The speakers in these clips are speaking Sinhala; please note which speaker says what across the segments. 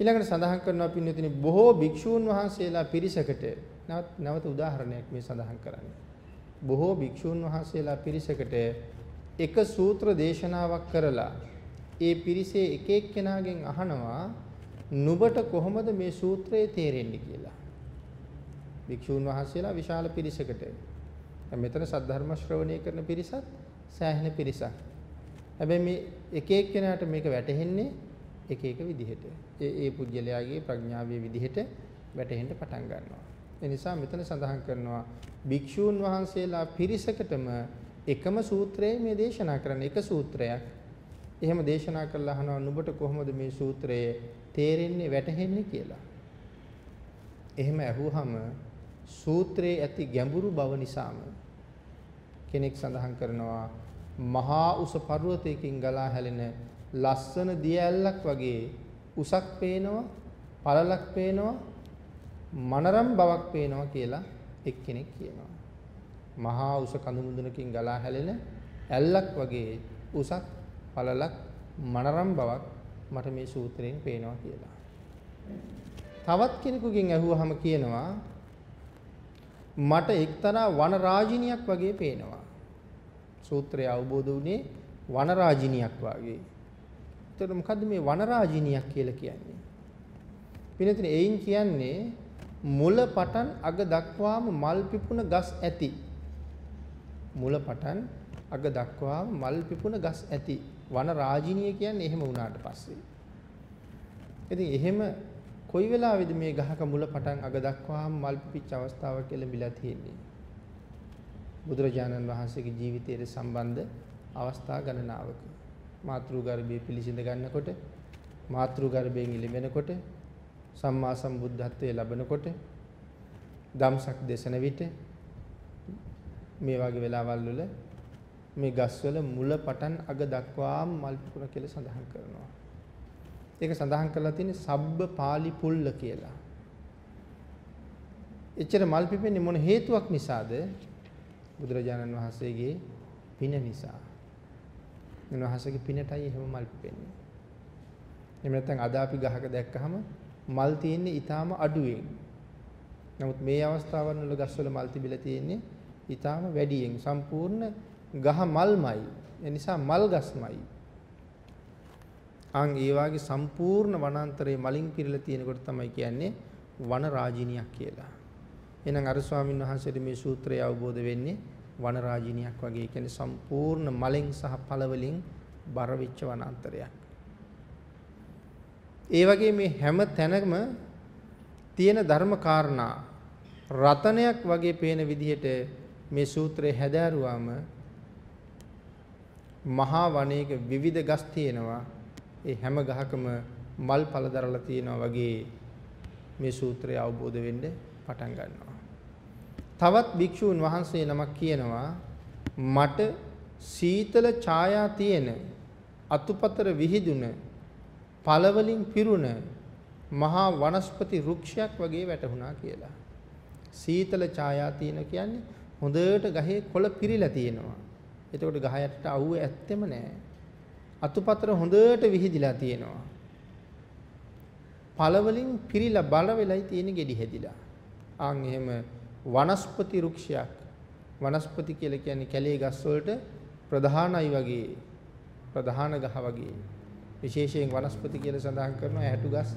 Speaker 1: ඊළඟට සඳහන් කරනවා පින්නතිනි බොහෝ භික්ෂූන් වහන්සේලා පිරිසකට නැවත උදාහරණයක් මේ සඳහන් කරන්නේ. බොහෝ භික්ෂූන් වහන්සේලා පිරිසකට එක සූත්‍ර දේශනාවක් කරලා ඒ පිරිසේ එක එක්කෙනාගෙන් අහනවා නුඹට කොහොමද මේ සූත්‍රය තේරෙන්නේ කියලා. භික්ෂූන් වහන්සේලා විශාල පිරිසකට. දැන් මෙතන සද්ධර්ම ශ්‍රවණය කරන පිරිසත් සෑහෙන පිරිසක්. හැබැයි මේ එක එක්කෙනාට මේක වැටහෙන්නේ එක එක විදිහට. ඒ ඒ පුජ්‍යලයාගේ ප්‍රඥාවේ විදිහට වැටහෙන්න පටන් ගන්නවා. ඒ නිසා මෙතන සඳහන් කරනවා භික්ෂූන් වහන්සේලා පිරිසකටම එකම සූත්‍රයේ මේ දේශනා කරන එක සූත්‍රයක්. එහෙම දේශනා කළා අහනවා නුඹට කොහොමද මේ සූත්‍රය තේරෙන්නේ වැටහෙන්නේ කියලා. එහෙම ඇහුවහම සූත්‍රයේ ඇති ගැඹුරු බව නිසාම කෙනෙක් සඳහන් කරනවා මහා උස පර්වතයකින් ගලා හැලෙන ලස්සන දිය ඇල්ලක් වගේ උසක් පේනවා පළලක් පේනවා මනරම් බවක් පේනවා කියලා එක්කෙනෙක් කියනවා මහා උස කඳු මුදුනකින් ගලා හැලෙන ඇල්ලක් වගේ උසක් පළලක් මනරම් බවක් මට මේ සූත්‍රයෙන් පේනවා කියලා. තවත් කෙනෙකුගෙන් ඇහුවාම කියනවා මට එක්තරා වනරාජිනියක් වගේ පේනවා. සූත්‍රය අවබෝධ වුණේ වනරාජිනියක් වගේ. එතකොට මොකද්ද මේ වනරාජිනියක් කියලා කියන්නේ? පිනතින එයින් කියන්නේ මුල පටන් අග දක්වාම මල් පිපුණ ගස් ඇති. මුල පටන් අග දක්වාම මල් පිපුණ ගස් ඇති. වනරාජිනිය කියන්නේ එහෙම වුණාට පස්සේ. ඉතින් එහෙම කොයි වෙලාවෙද මේ ගහක මුල පටන් අග දක්වාම මල් පිපිච්ච අවස්ථාවක් එළඹිලා තියෙන්නේ? බුදුරජාණන් වහන්සේගේ ජීවිතයට සම්බන්ධ අවස්ථා ගණනාවක. මාතෘ ගර්භයේ පිළිසිඳ ගන්නකොට, මාතෘ ගර්භයෙන් ඉලිමෙනකොට, සම්මා සම්බුද්ධත්වයේ ලැබෙනකොට, ධම්සක් දේශන විට මේ වගේ වෙලාවල් වල මේ ගස්වල මුල පටන් අග දක්වාම මල් පිපුණ කියලා සඳහන් කරනවා. ඒක සඳහන් කරලා තියෙන්නේ සබ්බ පාලි පුල්ල කියලා. එච්චර මල් පිපෙන්නේ මොන හේතුවක් නිසාද? බුදුරජාණන් වහන්සේගේ පින නිසා. උන්වහන්සේගේ පිනටයි එහෙම මල් පිපෙන්නේ. එහෙම නැත්නම් අද අපි ගහක දැක්කහම මල් තියෙන්නේ ඊටාම අඩුවෙන්. නමුත් මේ අවස්ථාවන් වල ගස්වල මල් තිබිලා තියෙන්නේ ඊටාම වැඩියෙන් සම්පූර්ණ ගහ මල්මයි. ඒ නිසා මල් ගස්මයි. අන් ඒ වාගේ සම්පූර්ණ වනාන්තරයේ මලින් පිරීලා තියෙනකොට තමයි කියන්නේ වන රාජිනියක් කියලා. එහෙනම් අර ස්වාමීන් වහන්සේට මේ සූත්‍රය අවබෝධ වෙන්නේ වන රාජිනියක් වගේ කියන්නේ සම්පූර්ණ මලෙන් සහ පළ වලින් බර වෙච්ච වනාන්තරයක්. ඒ වගේ මේ හැම තැනම තියෙන ධර්ම කාරණා රතනයක් වගේ පේන විදිහට මේ සූත්‍රය හැදෑරුවාම මහා වනයේක විවිධ ගස් තියෙනවා ඒ හැම ගහකම මල් පල දරලා තියෙනවා වගේ මේ සූත්‍රය අවබෝධ වෙන්න පටන් ගන්නවා. තවත් භික්ෂූන් වහන්සේ නමක් කියනවා මට සීතල ඡායා තියෙන අතුපතර විහිදුන පළවලින් පිරුණ මහා වනස්පති වෘක්ෂයක් වගේ වැටුණා කියලා. සීතල ඡායා තියෙන කියන්නේ හොඳට ගහේ කොළ පිරීලා තියෙනවා. එතකොට ගහ යටට අවුව ඇත්තෙම නැහැ. අතුපතර හොඳට විහිදිලා තියෙනවා. පළවලින් පිරීලා බල වෙලයි තියෙන ගෙඩි හැදිලා. ආන් එහෙම වනස්පති වෘක්ෂයක්. වනස්පති කියලා කියන්නේ කැලේ ගස් වලට ප්‍රධානයි වගේ. ප්‍රධාන ගහ වගේ. විශේෂයෙන් වනස්පති කියලා සඳහන් කරනවා ඇටු ගස්,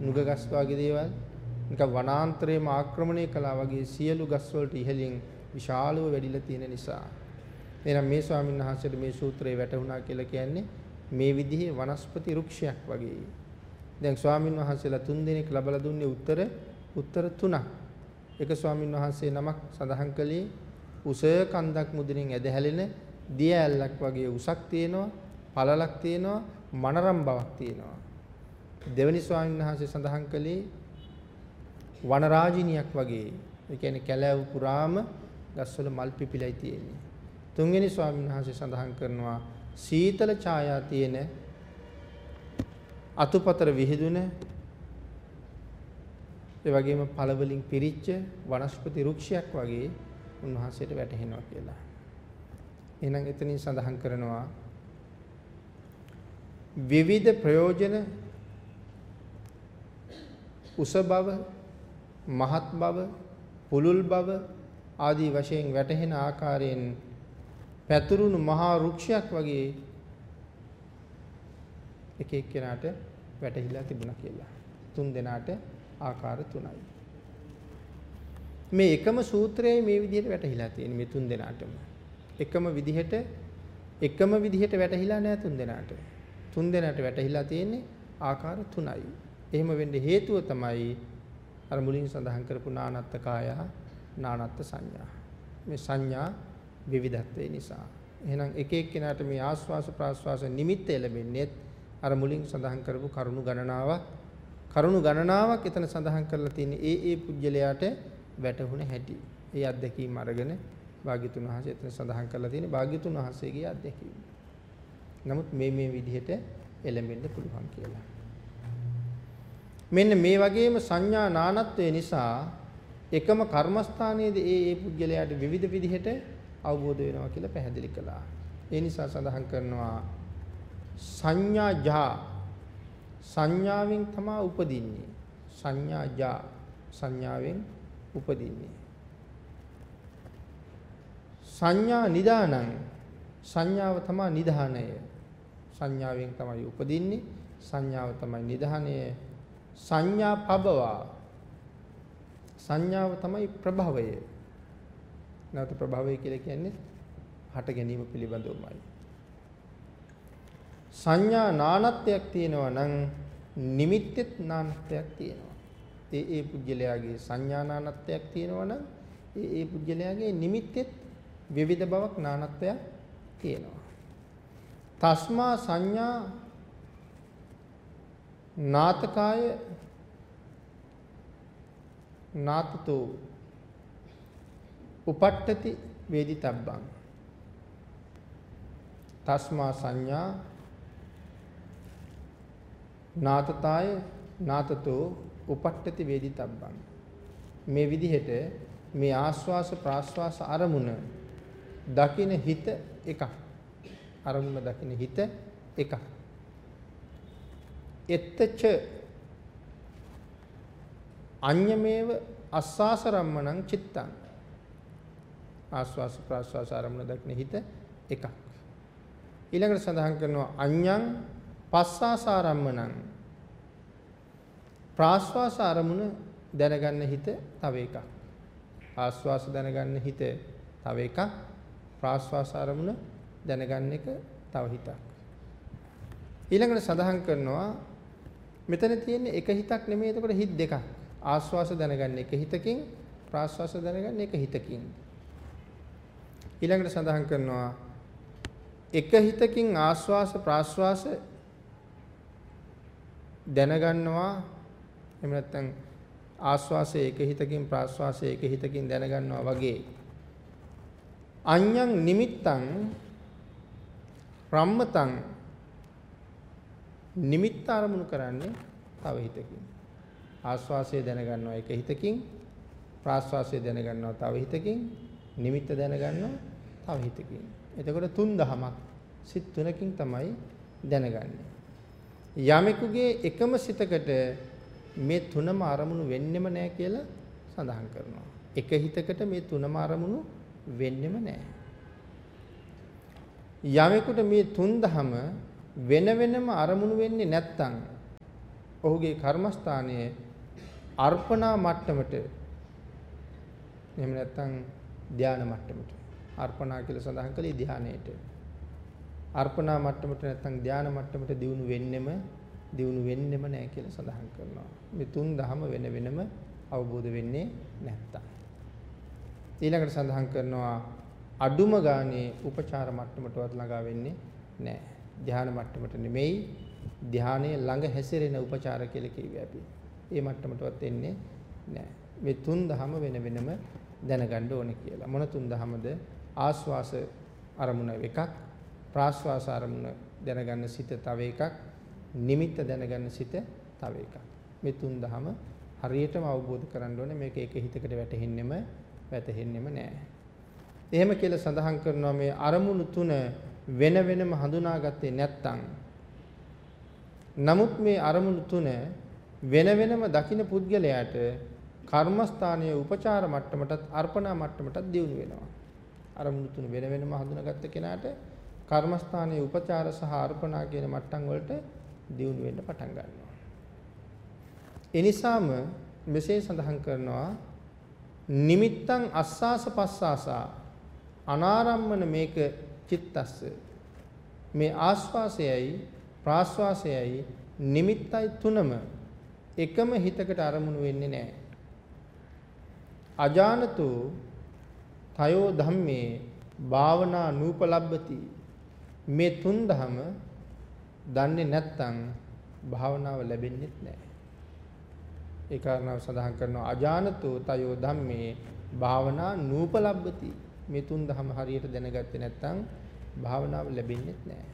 Speaker 1: නුග ගස් වගේ දේවල්. නිකන් වනාන්තරයේම ආක්‍රමණය කළා වගේ සියලු ගස් වලට ඉහළින් විශාලව වැඩිලා තියෙන නිසා එහෙනම් මේ ස්වාමීන් වහන්සේට මේ සූත්‍රය වැටහුණා කියලා කියන්නේ මේ විදිහේ වනස්පති වෘක්ෂයක් වගේ. දැන් ස්වාමීන් වහන්සේලා තුන් දෙනෙක් ලබලා දුන්නේ උත්තර උත්තර තුනක්. එක ස්වාමීන් වහන්සේ නමක් සඳහන් කළේ උස කන්දක් මුදුනින් ඇදහැලෙන දිය ඇල්ලක් වගේ උසක් තියෙනවා, පළලක් තියෙනවා, මනරම් බවක් තියෙනවා. දෙවනි ස්වාමීන් වහන්සේ සඳහන් කළේ වනරාජිනියක් වගේ. ඒ කියන්නේ කැලෑව පුරාම ගස්වල මල් පිපිලයි තියෙන්නේ. තුන්වෙනි ස්වාමීන් වහන්සේ සඳහන් කරනවා සීතල ඡායා තියෙන අතුපතර විහිදුන ඒ වගේම පළ වලින් පිරිච්ච වනස්පති වෘක්ෂයක් වගේ උන්වහන්සේට වැටහෙනවා කියලා. එහෙනම් එතනින් සඳහන් කරනවා විවිධ ප්‍රයෝජන උස බව, මහත් බව, පුලුල් බව ආදී වශයෙන් වැටහෙන ආකාරයෙන් පැතුරුණු මහා වෘක්ෂයක් වගේ එක එක්කෙනාට වැටහිලා තිබුණා කියලා. තුන් දෙනාට ආකාර තුනයි. මේ එකම සූත්‍රයේ මේ විදිහට වැටහිලා තියෙන මේ තුන් දෙනාටම. එකම විදිහට එකම විදිහට වැටහිලා නැහැ තුන් දෙනාට. තුන් දෙනාට වැටහිලා තියෙන්නේ ආකාර තුනයි. එහෙම වෙන්න හේතුව තමයි අර මුලින් සඳහන් කරපු නානත්ත කාය නානත්ත සංඥා. මේ සංඥා විවිධත්වය නිසා. එහෙනම් එක එක්කෙනාට මේ ආස්වාස ප්‍රාස්වාස නිමිත්ත ලැබෙන්නේ අර මුලින් සඳහන් කරපු කරුණු ගණනාවක් කරුණු ගණනාවක් එතන සඳහන් කරලා තියෙන ඒ ඒ පුජ්‍යලයට වැටහුණ හැටි. ඒ අත්දැකීම් අරගෙන භාග්‍යතුන් වහන්සේ එතන සඳහන් කරලා තියෙන භාග්‍යතුන් වහන්සේගේ අත්දැකීම්. නමුත් මේ මේ විදිහට එළඹෙන්න පුළුවන් කියලා. මෙන්න මේ වගේම සංඥා නානත්වය නිසා එකම කර්මස්ථානයේදී ඒ ඒ පුද්ගලයාට විවිධ විදිහට අවබෝධ වෙනවා කියලා පැහැදිලි කළා. ඒ නිසා සඳහන් කරනවා සංඥා ජා සංඥාවෙන් තමයි උපදින්නේ. සංඥා ජා සංඥාවෙන් උපදින්නේ. සංඥා නිදානං සංඥාව තමයි නිධානය. සංඥාවෙන් තමයි උපදින්නේ. සංඥාව තමයි නිධානය. සංඥා පබවා සංඥාව තමයි ප්‍රභවය. නැවත ප්‍රභවය කියලා කියන්නේ හට ගැනීම පිළිබඳවමයි. සංඥා නානත්වයක් තියෙනවා නම් නිමිත්තෙත් නානත්වයක් තියෙනවා. ඒ ඒ පුජ්‍යලයාගේ සංඥා නානත්වයක් තියෙනවා නම් ඒ ඒ පුජ්‍යලයාගේ නිමිත්තෙත් විවිධ බවක් නානත්වයක් තියෙනවා. තස්මා සංඥා නාතකාය නාතතෝ උපට්ඨති වේදිතබ්බං තස්මා සංඥා නාතතාය නාතතෝ උපට්ඨති වේදිතබ්බං මේ විදිහට මේ ආස්වාස ප්‍රාස්වාස අරමුණ දකින හිත එකක්. අරමුණ දකින හිත එකක්. එත්තච අඤ්ඤමේව අස්සාස රම්මණං චිත්තං. ආස්වාස ප්‍රාස්වාස ආරමුණ දක්න හිත එකක්. ඊළඟට සඳහන් කරනවා අඤ්ඤං පස්සාසාරම්මණං ප්‍රාස්වාස ආරමුණ දැනගන්න හිත තව එකක්. ආස්වාස දැනගන්න හිත තව එකක්. ප්‍රාස්වාස ආරමුණ දැනගන්න එක තව හිතක්. ඊළඟට සඳහන් කරනවා මෙතන තියෙන්නේ එක හිතක් නෙමෙයි. එතකොට හිත දෙකක්. ආස්වාස දැනගන්න එක හිතකින් ප්‍රාස්වාස දැනගන්න එක හිතකින්. ඊළඟට සඳහන් කරනවා එක හිතකින් ආස්වාස ප්‍රාස්වාස දැනගන්නවා. එහෙම නැත්නම් ආස්වාසයේ එක හිතකින් ප්‍රාස්වාසයේ එක හිතකින් දැනගන්නවා වගේ. අඤ්ඤං නිමිත්තං රම්මතං නිමිත්ත අරමුණු කරන්නේ තව හිතකින්. ආස්වාසය දැනගන්නවා එක හිතකින් ප්‍රාස්වාසය දැනගන්නවා තව හිතකින් නිමිත්ත දැනගන්නවා තව හිතකින්. එතකොට තුන් දහමක් සිත් තුනකින් තමයි දැනගන්නේ. යමෙකුගේ එකම සිතකට මේ තුනම අරමුණු වෙන්නෙම නැහැ කියලා සඳහන් කරනවා. එක හිතකට මේ තුනම අරමුණු වෙන්නෙම නැහැ යමෙකුට මේ තුන් දහම වෙන වෙනම අරමුණු වෙන්නේ නැත්තම් ඔහුගේ කර්මස්ථානයේ අර්පණා මට්ටමට එහෙම නැත්නම් ධානා මට්ටමට. අර්පණා කියලා සඳහන් කළේ ධානයේට අර්පණා මට්ටමට නැත්නම් ධානා මට්ටමට දියුණු වෙන්නෙම දියුණු වෙන්නෙම නැහැ කියලා සඳහන් කරනවා මේ තුන් දහම වෙන වෙනම අවබෝධ වෙන්නේ නැත්තම් ඊළඟට සඳහන් කරනවා අඩුම ගානේ උපචාර මට්ටමටවත් ළඟා වෙන්නේ නැහැ ධානා මට්ටමට නෙමෙයි ධානයේ ළඟ හැසිරෙන උපචාර කියලා කිව්වේ අපි ඒ මට්ටමටවත් එන්නේ නැහැ. මේ තුන් දහම වෙන වෙනම දැනගන්න ඕනේ කියලා. මොන තුන් දහමද? ආස්වාස අරමුණ එකක්, ප්‍රාස්වාස අරමුණ දැනගන්න සිත තව එකක්, නිමිත්ත දැනගන්න සිත තව එකක්. මේ තුන් දහම හරියටම අවබෝධ කරගන්න ඕනේ. මේක එක හිතකට වැටෙන්නෙම වැටෙන්නෙම නැහැ. එහෙම කියලා සඳහන් කරනවා මේ අරමුණු තුන වෙන වෙනම හඳුනාගත්තේ නැත්නම් නමුත් මේ අරමුණු තුන වෙන වෙනම දකින්න පුද්ගලයාට කර්මස්ථානයේ උපචාර මට්ටමටත් අර්පණා මට්ටමටත් දියුණු වෙනවා. අරමුණු තුන වෙන වෙනම හඳුනාගත්ත කෙනාට කර්මස්ථානයේ උපචාර සහ අර්පණා කියන මට්ටම් වලට දියුණු වෙන්න පටන් ගන්නවා. ඒ නිසාම මෙසේ සඳහන් කරනවා නිමිත්තං අස්සාස පස්සාසා අනාරම්මන මේක චිත්තස්ස මේ ආස්වාසයයි ප්‍රාස්වාසයයි නිමිත්තයි තුනම එකම හිතකට අරමුණු වෙන්නේ නැහැ. අජානතෝ තයෝ ධම්මේ භාවනා නූපලබ්බති මේ තුන් ධම දන්නේ නැත්නම් භාවනාව ලැබෙන්නේ නැහැ. ඒ කාරණාව සඳහන් කරනවා අජානතෝ තයෝ ධම්මේ භාවනා නූපලබ්බති මේ තුන් ධම හරියට දැනගත්තේ නැත්නම් භාවනාව ලැබෙන්නේ නැහැ.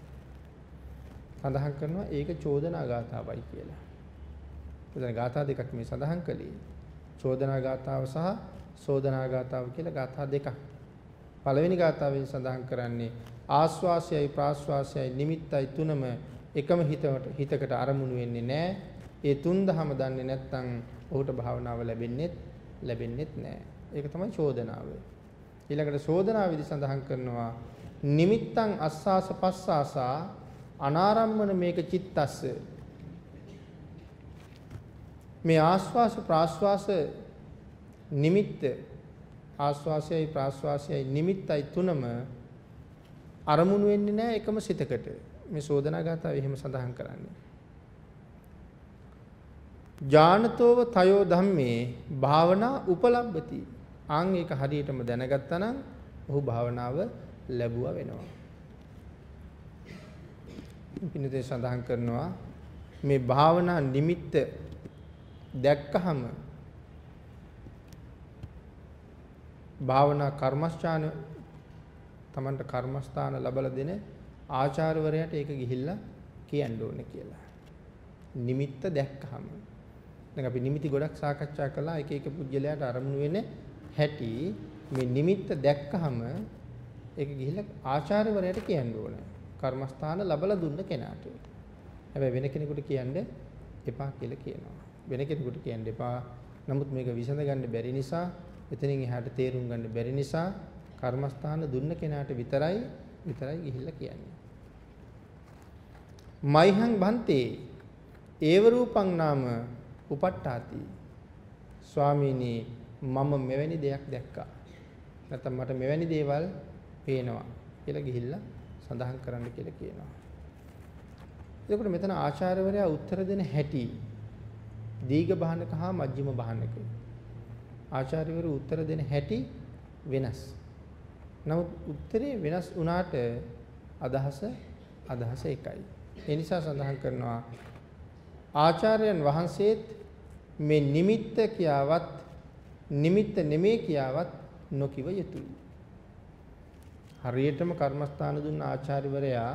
Speaker 1: සඳහන් කරනවා ඒක චෝදනා ගාථාවයි කියලා. එතන ගාථා දෙකක් මේ සඳහන් කළේ. චෝදනා ගාථාව සහ සෝදනා ගාථාව කියලා ගාථා දෙකක්. පළවෙනි ගාථාවෙන් සඳහන් කරන්නේ ආස්වාසයයි ප්‍රාස්වාසයයි නිමිත්තයි තුනම එකම හිතකට හිතකට අරමුණු වෙන්නේ නැහැ. ඒ තුන් දහම දන්නේ නැත්නම් ඔහුට භාවනාව ලැබෙන්නේ ලැබෙන්නේ නැහැ. ඒක තමයි චෝදනාව. ඊළඟට සෝදනාවේදී සඳහන් කරනවා නිමිත්තං අස්සාස පස්සාසා අනාරම්මන මේක චිත්තස්ස මේ ආස්වාස ප්‍රාස්වාස නිමිත්ත ආස්වාසයයි ප්‍රාස්වාසයයි නිමිත්තයි තුනම අරමුණු වෙන්නේ නැහැ එකම සිතකට. මේ සෝදනා ගාතාව එහෙම සඳහන් කරන්නේ. ඥානතෝව තයෝ ධම්මේ භාවනා උපලබ්ධති ආන් ඒක හරියටම දැනගත්තා නම් ඔහු භාවනාව ලැබුවා වෙනවා. පින්නතේ සඳහන් කරනවා මේ භාවනා නිමිත්ත දැක්කහම භාවනා කර්මස්ථාන තමන්ට කර්මස්ථාන ලැබලා දෙන ආචාර්යවරයාට ඒක ගිහිල්ලා කියන්න ඕනේ කියලා. නිමිත්ත දැක්කහම දැන් අපි නිමිති ගොඩක් සාකච්ඡා කළා එක එක පුජ්‍යලයට අරමුණු වෙන හැටි මේ නිමිත්ත දැක්කහම ඒක ගිහිල්ලා ආචාර්යවරයාට කියන්න ඕනේ. කර්මස්ථාන ලැබලා දුන්න කෙනාට. හැබැයි වෙන කෙනෙකුට කියන්න එපා කියලා කියනවා. වෙන කෙනෙකුට කියන්න එපා. නමුත් මේක විසඳ ගන්න බැරි නිසා, එතනින් එහාට තේරුම් ගන්න බැරි නිසා කර්මස්ථාන දුන්න කෙනාට විතරයි විතරයි ගිහිල්ලා කියන්නේ. මයිහං බන්තේ ඒව රූපං නාම උපට්ඨාති. ස්වාමීනි මම මෙවැනි දෙයක් දැක්කා. නැත්නම් මට මෙවැනි දේවල් පේනවා කියලා ගිහිල්ලා සඳහන් කරන්න කියලා කියනවා. එතකොට මෙතන ආචාර්යවරයා උත්තර දෙන හැටි දීඝ බහනක හා මජ්ක්‍ධිම බහනක ආචාර්යවරු උත්තර දෙන හැටි වෙනස්. නමුත් උත්තරේ වෙනස් වුණාට අදහස අදහස එකයි. ඒ නිසා සඳහන් කරනවා ආචාර්යයන් වහන්සේත් මේ නිමිත්ත කියාවත් නිමිත්ත නෙමේ කියාවත් නොකිව යුතුයි. හරියටම කර්මස්ථාන දුන්න ආචාර්යවරයා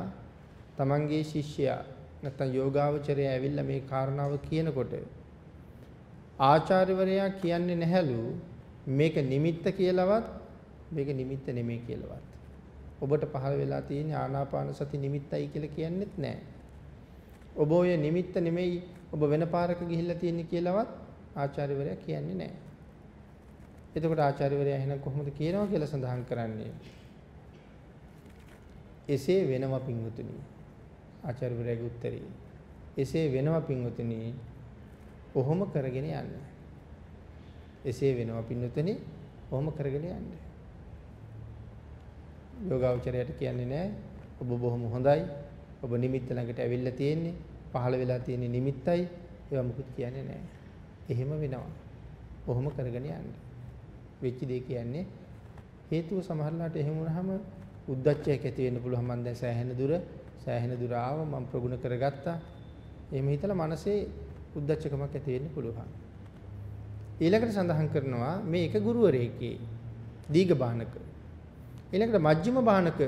Speaker 1: තමන්ගේ ශිෂ්‍යයා නැත්නම් යෝගාවචරය ඇවිල්ලා මේ කාරණාව කියනකොට ආචාර්යවරයා කියන්නේ නැහැලු මේක නිමිත්ත කියලාවත් මේක නිමිත්ත නෙමෙයි කියලාවත්. ඔබට පහළ වෙලා තියෙන ආනාපාන සති නිමිත්තයි කියලා කියන්නෙත් නැහැ. ඔබ ඔය නිමිත්ත නෙමෙයි ඔබ වෙන පාරක ගිහිල්ලා තියෙන්නේ කියලාවත් ආචාර්යවරයා කියන්නේ නැහැ. එතකොට ආචාර්යවරයා එහෙනම් කොහොමද කියනවා කියලා සඳහන් කරන්නේ? එසේ වෙනවා පින්වතුනි. ආචාර්යවරයාගේ උත්තරේ. එසේ වෙනවා පින්වතුනි. ඔහොම කරගෙන යන්න. එසේ වෙනවා පින්වතුනි. ඔහොම කරගෙන යන්න. යෝගාවචරයට කියන්නේ නැහැ ඔබ බොහොම හොඳයි. ඔබ නිමිත්ත ළඟට ඇවිල්ලා තියෙන්නේ. පහළ වෙලා තියෙන නිමිත්තයි. ඒවා මුකුත් කියන්නේ නැහැ. එහෙම වෙනවා. ඔහොම කරගෙන යන්න. වෙච්ච දේ කියන්නේ හේතුව සමහරලාට එහෙම වුණාම උද්දච්චයක් ඇති වෙන්න පුළුවන් මම දැන් සෑහෙන දුර සෑහෙන දුර ආව මම ප්‍රගුණ කරගත්තා එහෙම හිතලා මනසේ උද්දච්චකමක් ඇති වෙන්න පුළුවන් ඊළඟට සඳහන් කරනවා මේ එක ගුරුවරයෙක්ගේ දීඝ බාහනක ඊළඟට මජ්ක්‍ධිම බාහනක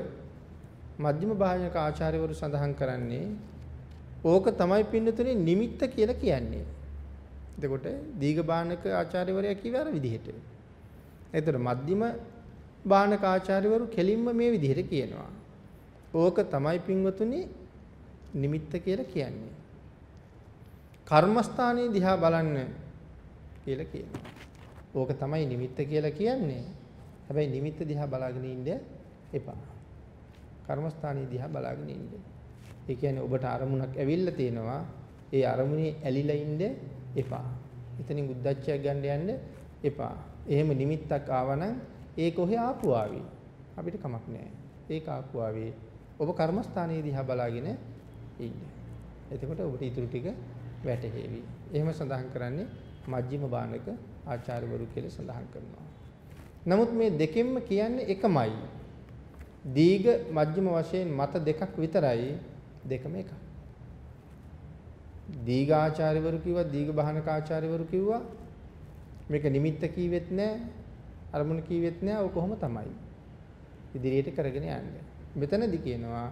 Speaker 1: මජ්ක්‍ධිම බාහනක ආචාර්යවරු සඳහන් කරන්නේ ඕක තමයි පින්නතුනේ නිමිත්ත කියලා කියන්නේ එතකොට දීඝ බාහනක ආචාර්යවරයා කිව්ව අර විදිහට එතකොට මධ්‍යම බාහනක ආචාර්යවරු කෙලින්ම මේ විදිහට කියනවා. ඕක තමයි පින්වතුනි නිමිත්ත කියලා කියන්නේ. කර්මස්ථානයේ දිහා බලන්න කියලා කියනවා. ඕක තමයි නිමිත්ත කියලා කියන්නේ. හැබැයි නිමිත්ත දිහා බලාගෙන ඉන්න එපා. කර්මස්ථානයේ දිහා බලාගෙන ඉන්න. ඒ කියන්නේ ඔබට අරමුණක් ඇවිල්ලා තියෙනවා. ඒ අරමුණේ ඇලිලා ඉන්න එපා. එතනින් උද්දච්චයක් ගන්න යන්න එපා. එහෙම නිමිත්තක් ආවනම් ඒක ඔහේ ආපු ආවේ. අපිට කමක් නැහැ. ඒක ආපු ආවේ. ඔබ කර්මස්ථානයේ දිහා බලාගෙන ඉන්න. එතකොට ඔබට ඊටු ටික වැටහෙවි. එහෙම සඳහන් කරන්නේ මජ්ක්‍ධිම බාණක ආචාර්යවරු කියලා සඳහන් කරනවා. නමුත් මේ දෙකෙන්ම කියන්නේ එකමයි. දීඝ මජ්ක්‍ධිම වශයෙන් මත දෙකක් විතරයි දෙකම එකයි. දීඝ ආචාර්යවරු කිව්වා දීඝ බහනක ආචාර්යවරු කිව්වා. මේක නිමිත්ත කීවෙත් නැහැ අරමුණ කීවෙත් නැහැ ඕක කොහොම තමයි? ඉදිරියට කරගෙන යන්නේ. මෙතනදි කියනවා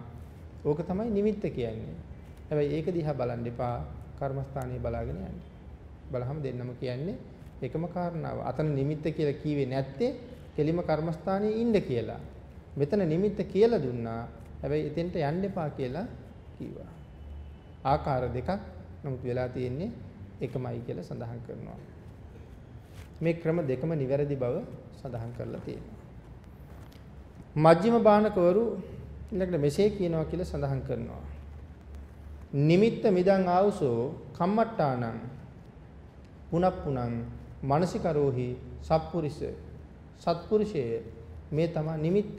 Speaker 1: ඕක තමයි නිමිත්ත කියන්නේ. හැබැයි ඒක දිහා බලන්න එපා කර්මස්ථානයේ බලාගෙන යන්න. බලහම දෙන්නම කියන්නේ එකම කාරණාව අතන නිමිත්ත කියලා කීවේ නැත්තේ කෙලිම කර්මස්ථානයේ ඉන්න කියලා මෙතන නිමිත්ත කියලා දුන්නා හැබැයි එතෙන්ට යන්න එපා කියලා කිව්වා ආකාර දෙකක් නමුත් වෙලා තියෙන්නේ එකමයි කියලා සඳහන් කරනවා. මේ ක්‍රම දෙකම නිවැරදි බව සඳහන් කරලා තියෙනවා. මජ්ක්‍ධිම බාණකවරු ඊළඟට මෙසේ කියනවා කියලා සඳහන් කරනවා. නිමිත්ත මිදං ආවුසෝ කම්මට්ටානං පුනප්පුනං මානසිකරෝහි සත්පුරිස සත්පුරුෂයේ මේ තමයි නිමිත්ත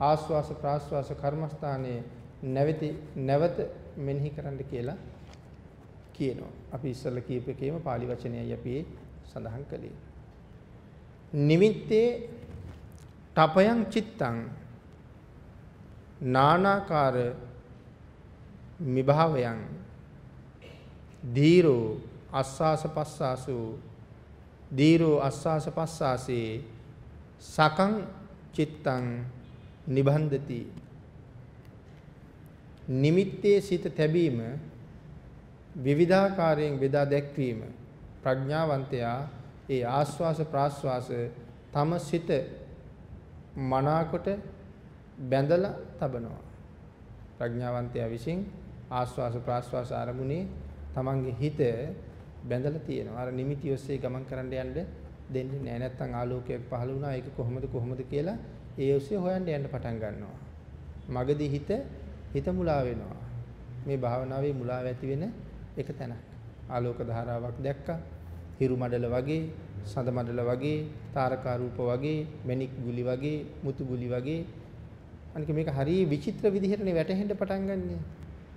Speaker 1: ආස්වාස ප්‍රාස්වාස කර්මස්ථානයේ නැවති නැවත මෙනෙහි කරන්න කියලා කියනවා. අපි ඉස්සෙල්ලා කියපු එකේම pāli වචනයයි අපි සඳහන් කළේ. නිමිත්තේ තපයන් චිත්තං නානාකාර මිභාවයන් දීරෝ අස්සාස පස්සාසු දීරෝ අස්සාස පස්සාසේ සකං චිත්තං නිබන්ධති. නිමිත්තේ සිත තැබීම විවිධාකාරයෙන් බෙදා දැක්වීම ප්‍රඥාවන්තයා ඒ ආස්වාස ප්‍රාස්වාස තම සිත මනාකොට බැඳලා තබනවා. ප්‍රඥාවන්තයා විසින් ආස්වාස ප්‍රාස්වාස ආරමුණේ තමන්ගේ හිත බැඳලා තියෙනවා අර නිමිති ඔස්සේ ගමන් කරන්න යන්න දෙන්නේ නැහැ නැත්තම් ආලෝකයක් පහළ වුණා ඒක කොහොමද කොහොමද කියලා ඒ ඔස්සේ හොයන්න යන්න පටන් ගන්නවා මගදී හිත හිත මුලා වෙනවා මේ භාවනාවේ මුලාව ඇති වෙන එක තැනක්. ආලෝක ධාරාවක් දැක්කා. හිරු මඩල වගේ, සඳ මඩල වගේ, තාරකා රූප වගේ, මණික් ගුලි වගේ, මුතු ගුලි වගේ. අනික මේක හරිය විචිත්‍ර විදිහටනේ වැටහෙන්න පටන් ගන්නෙ.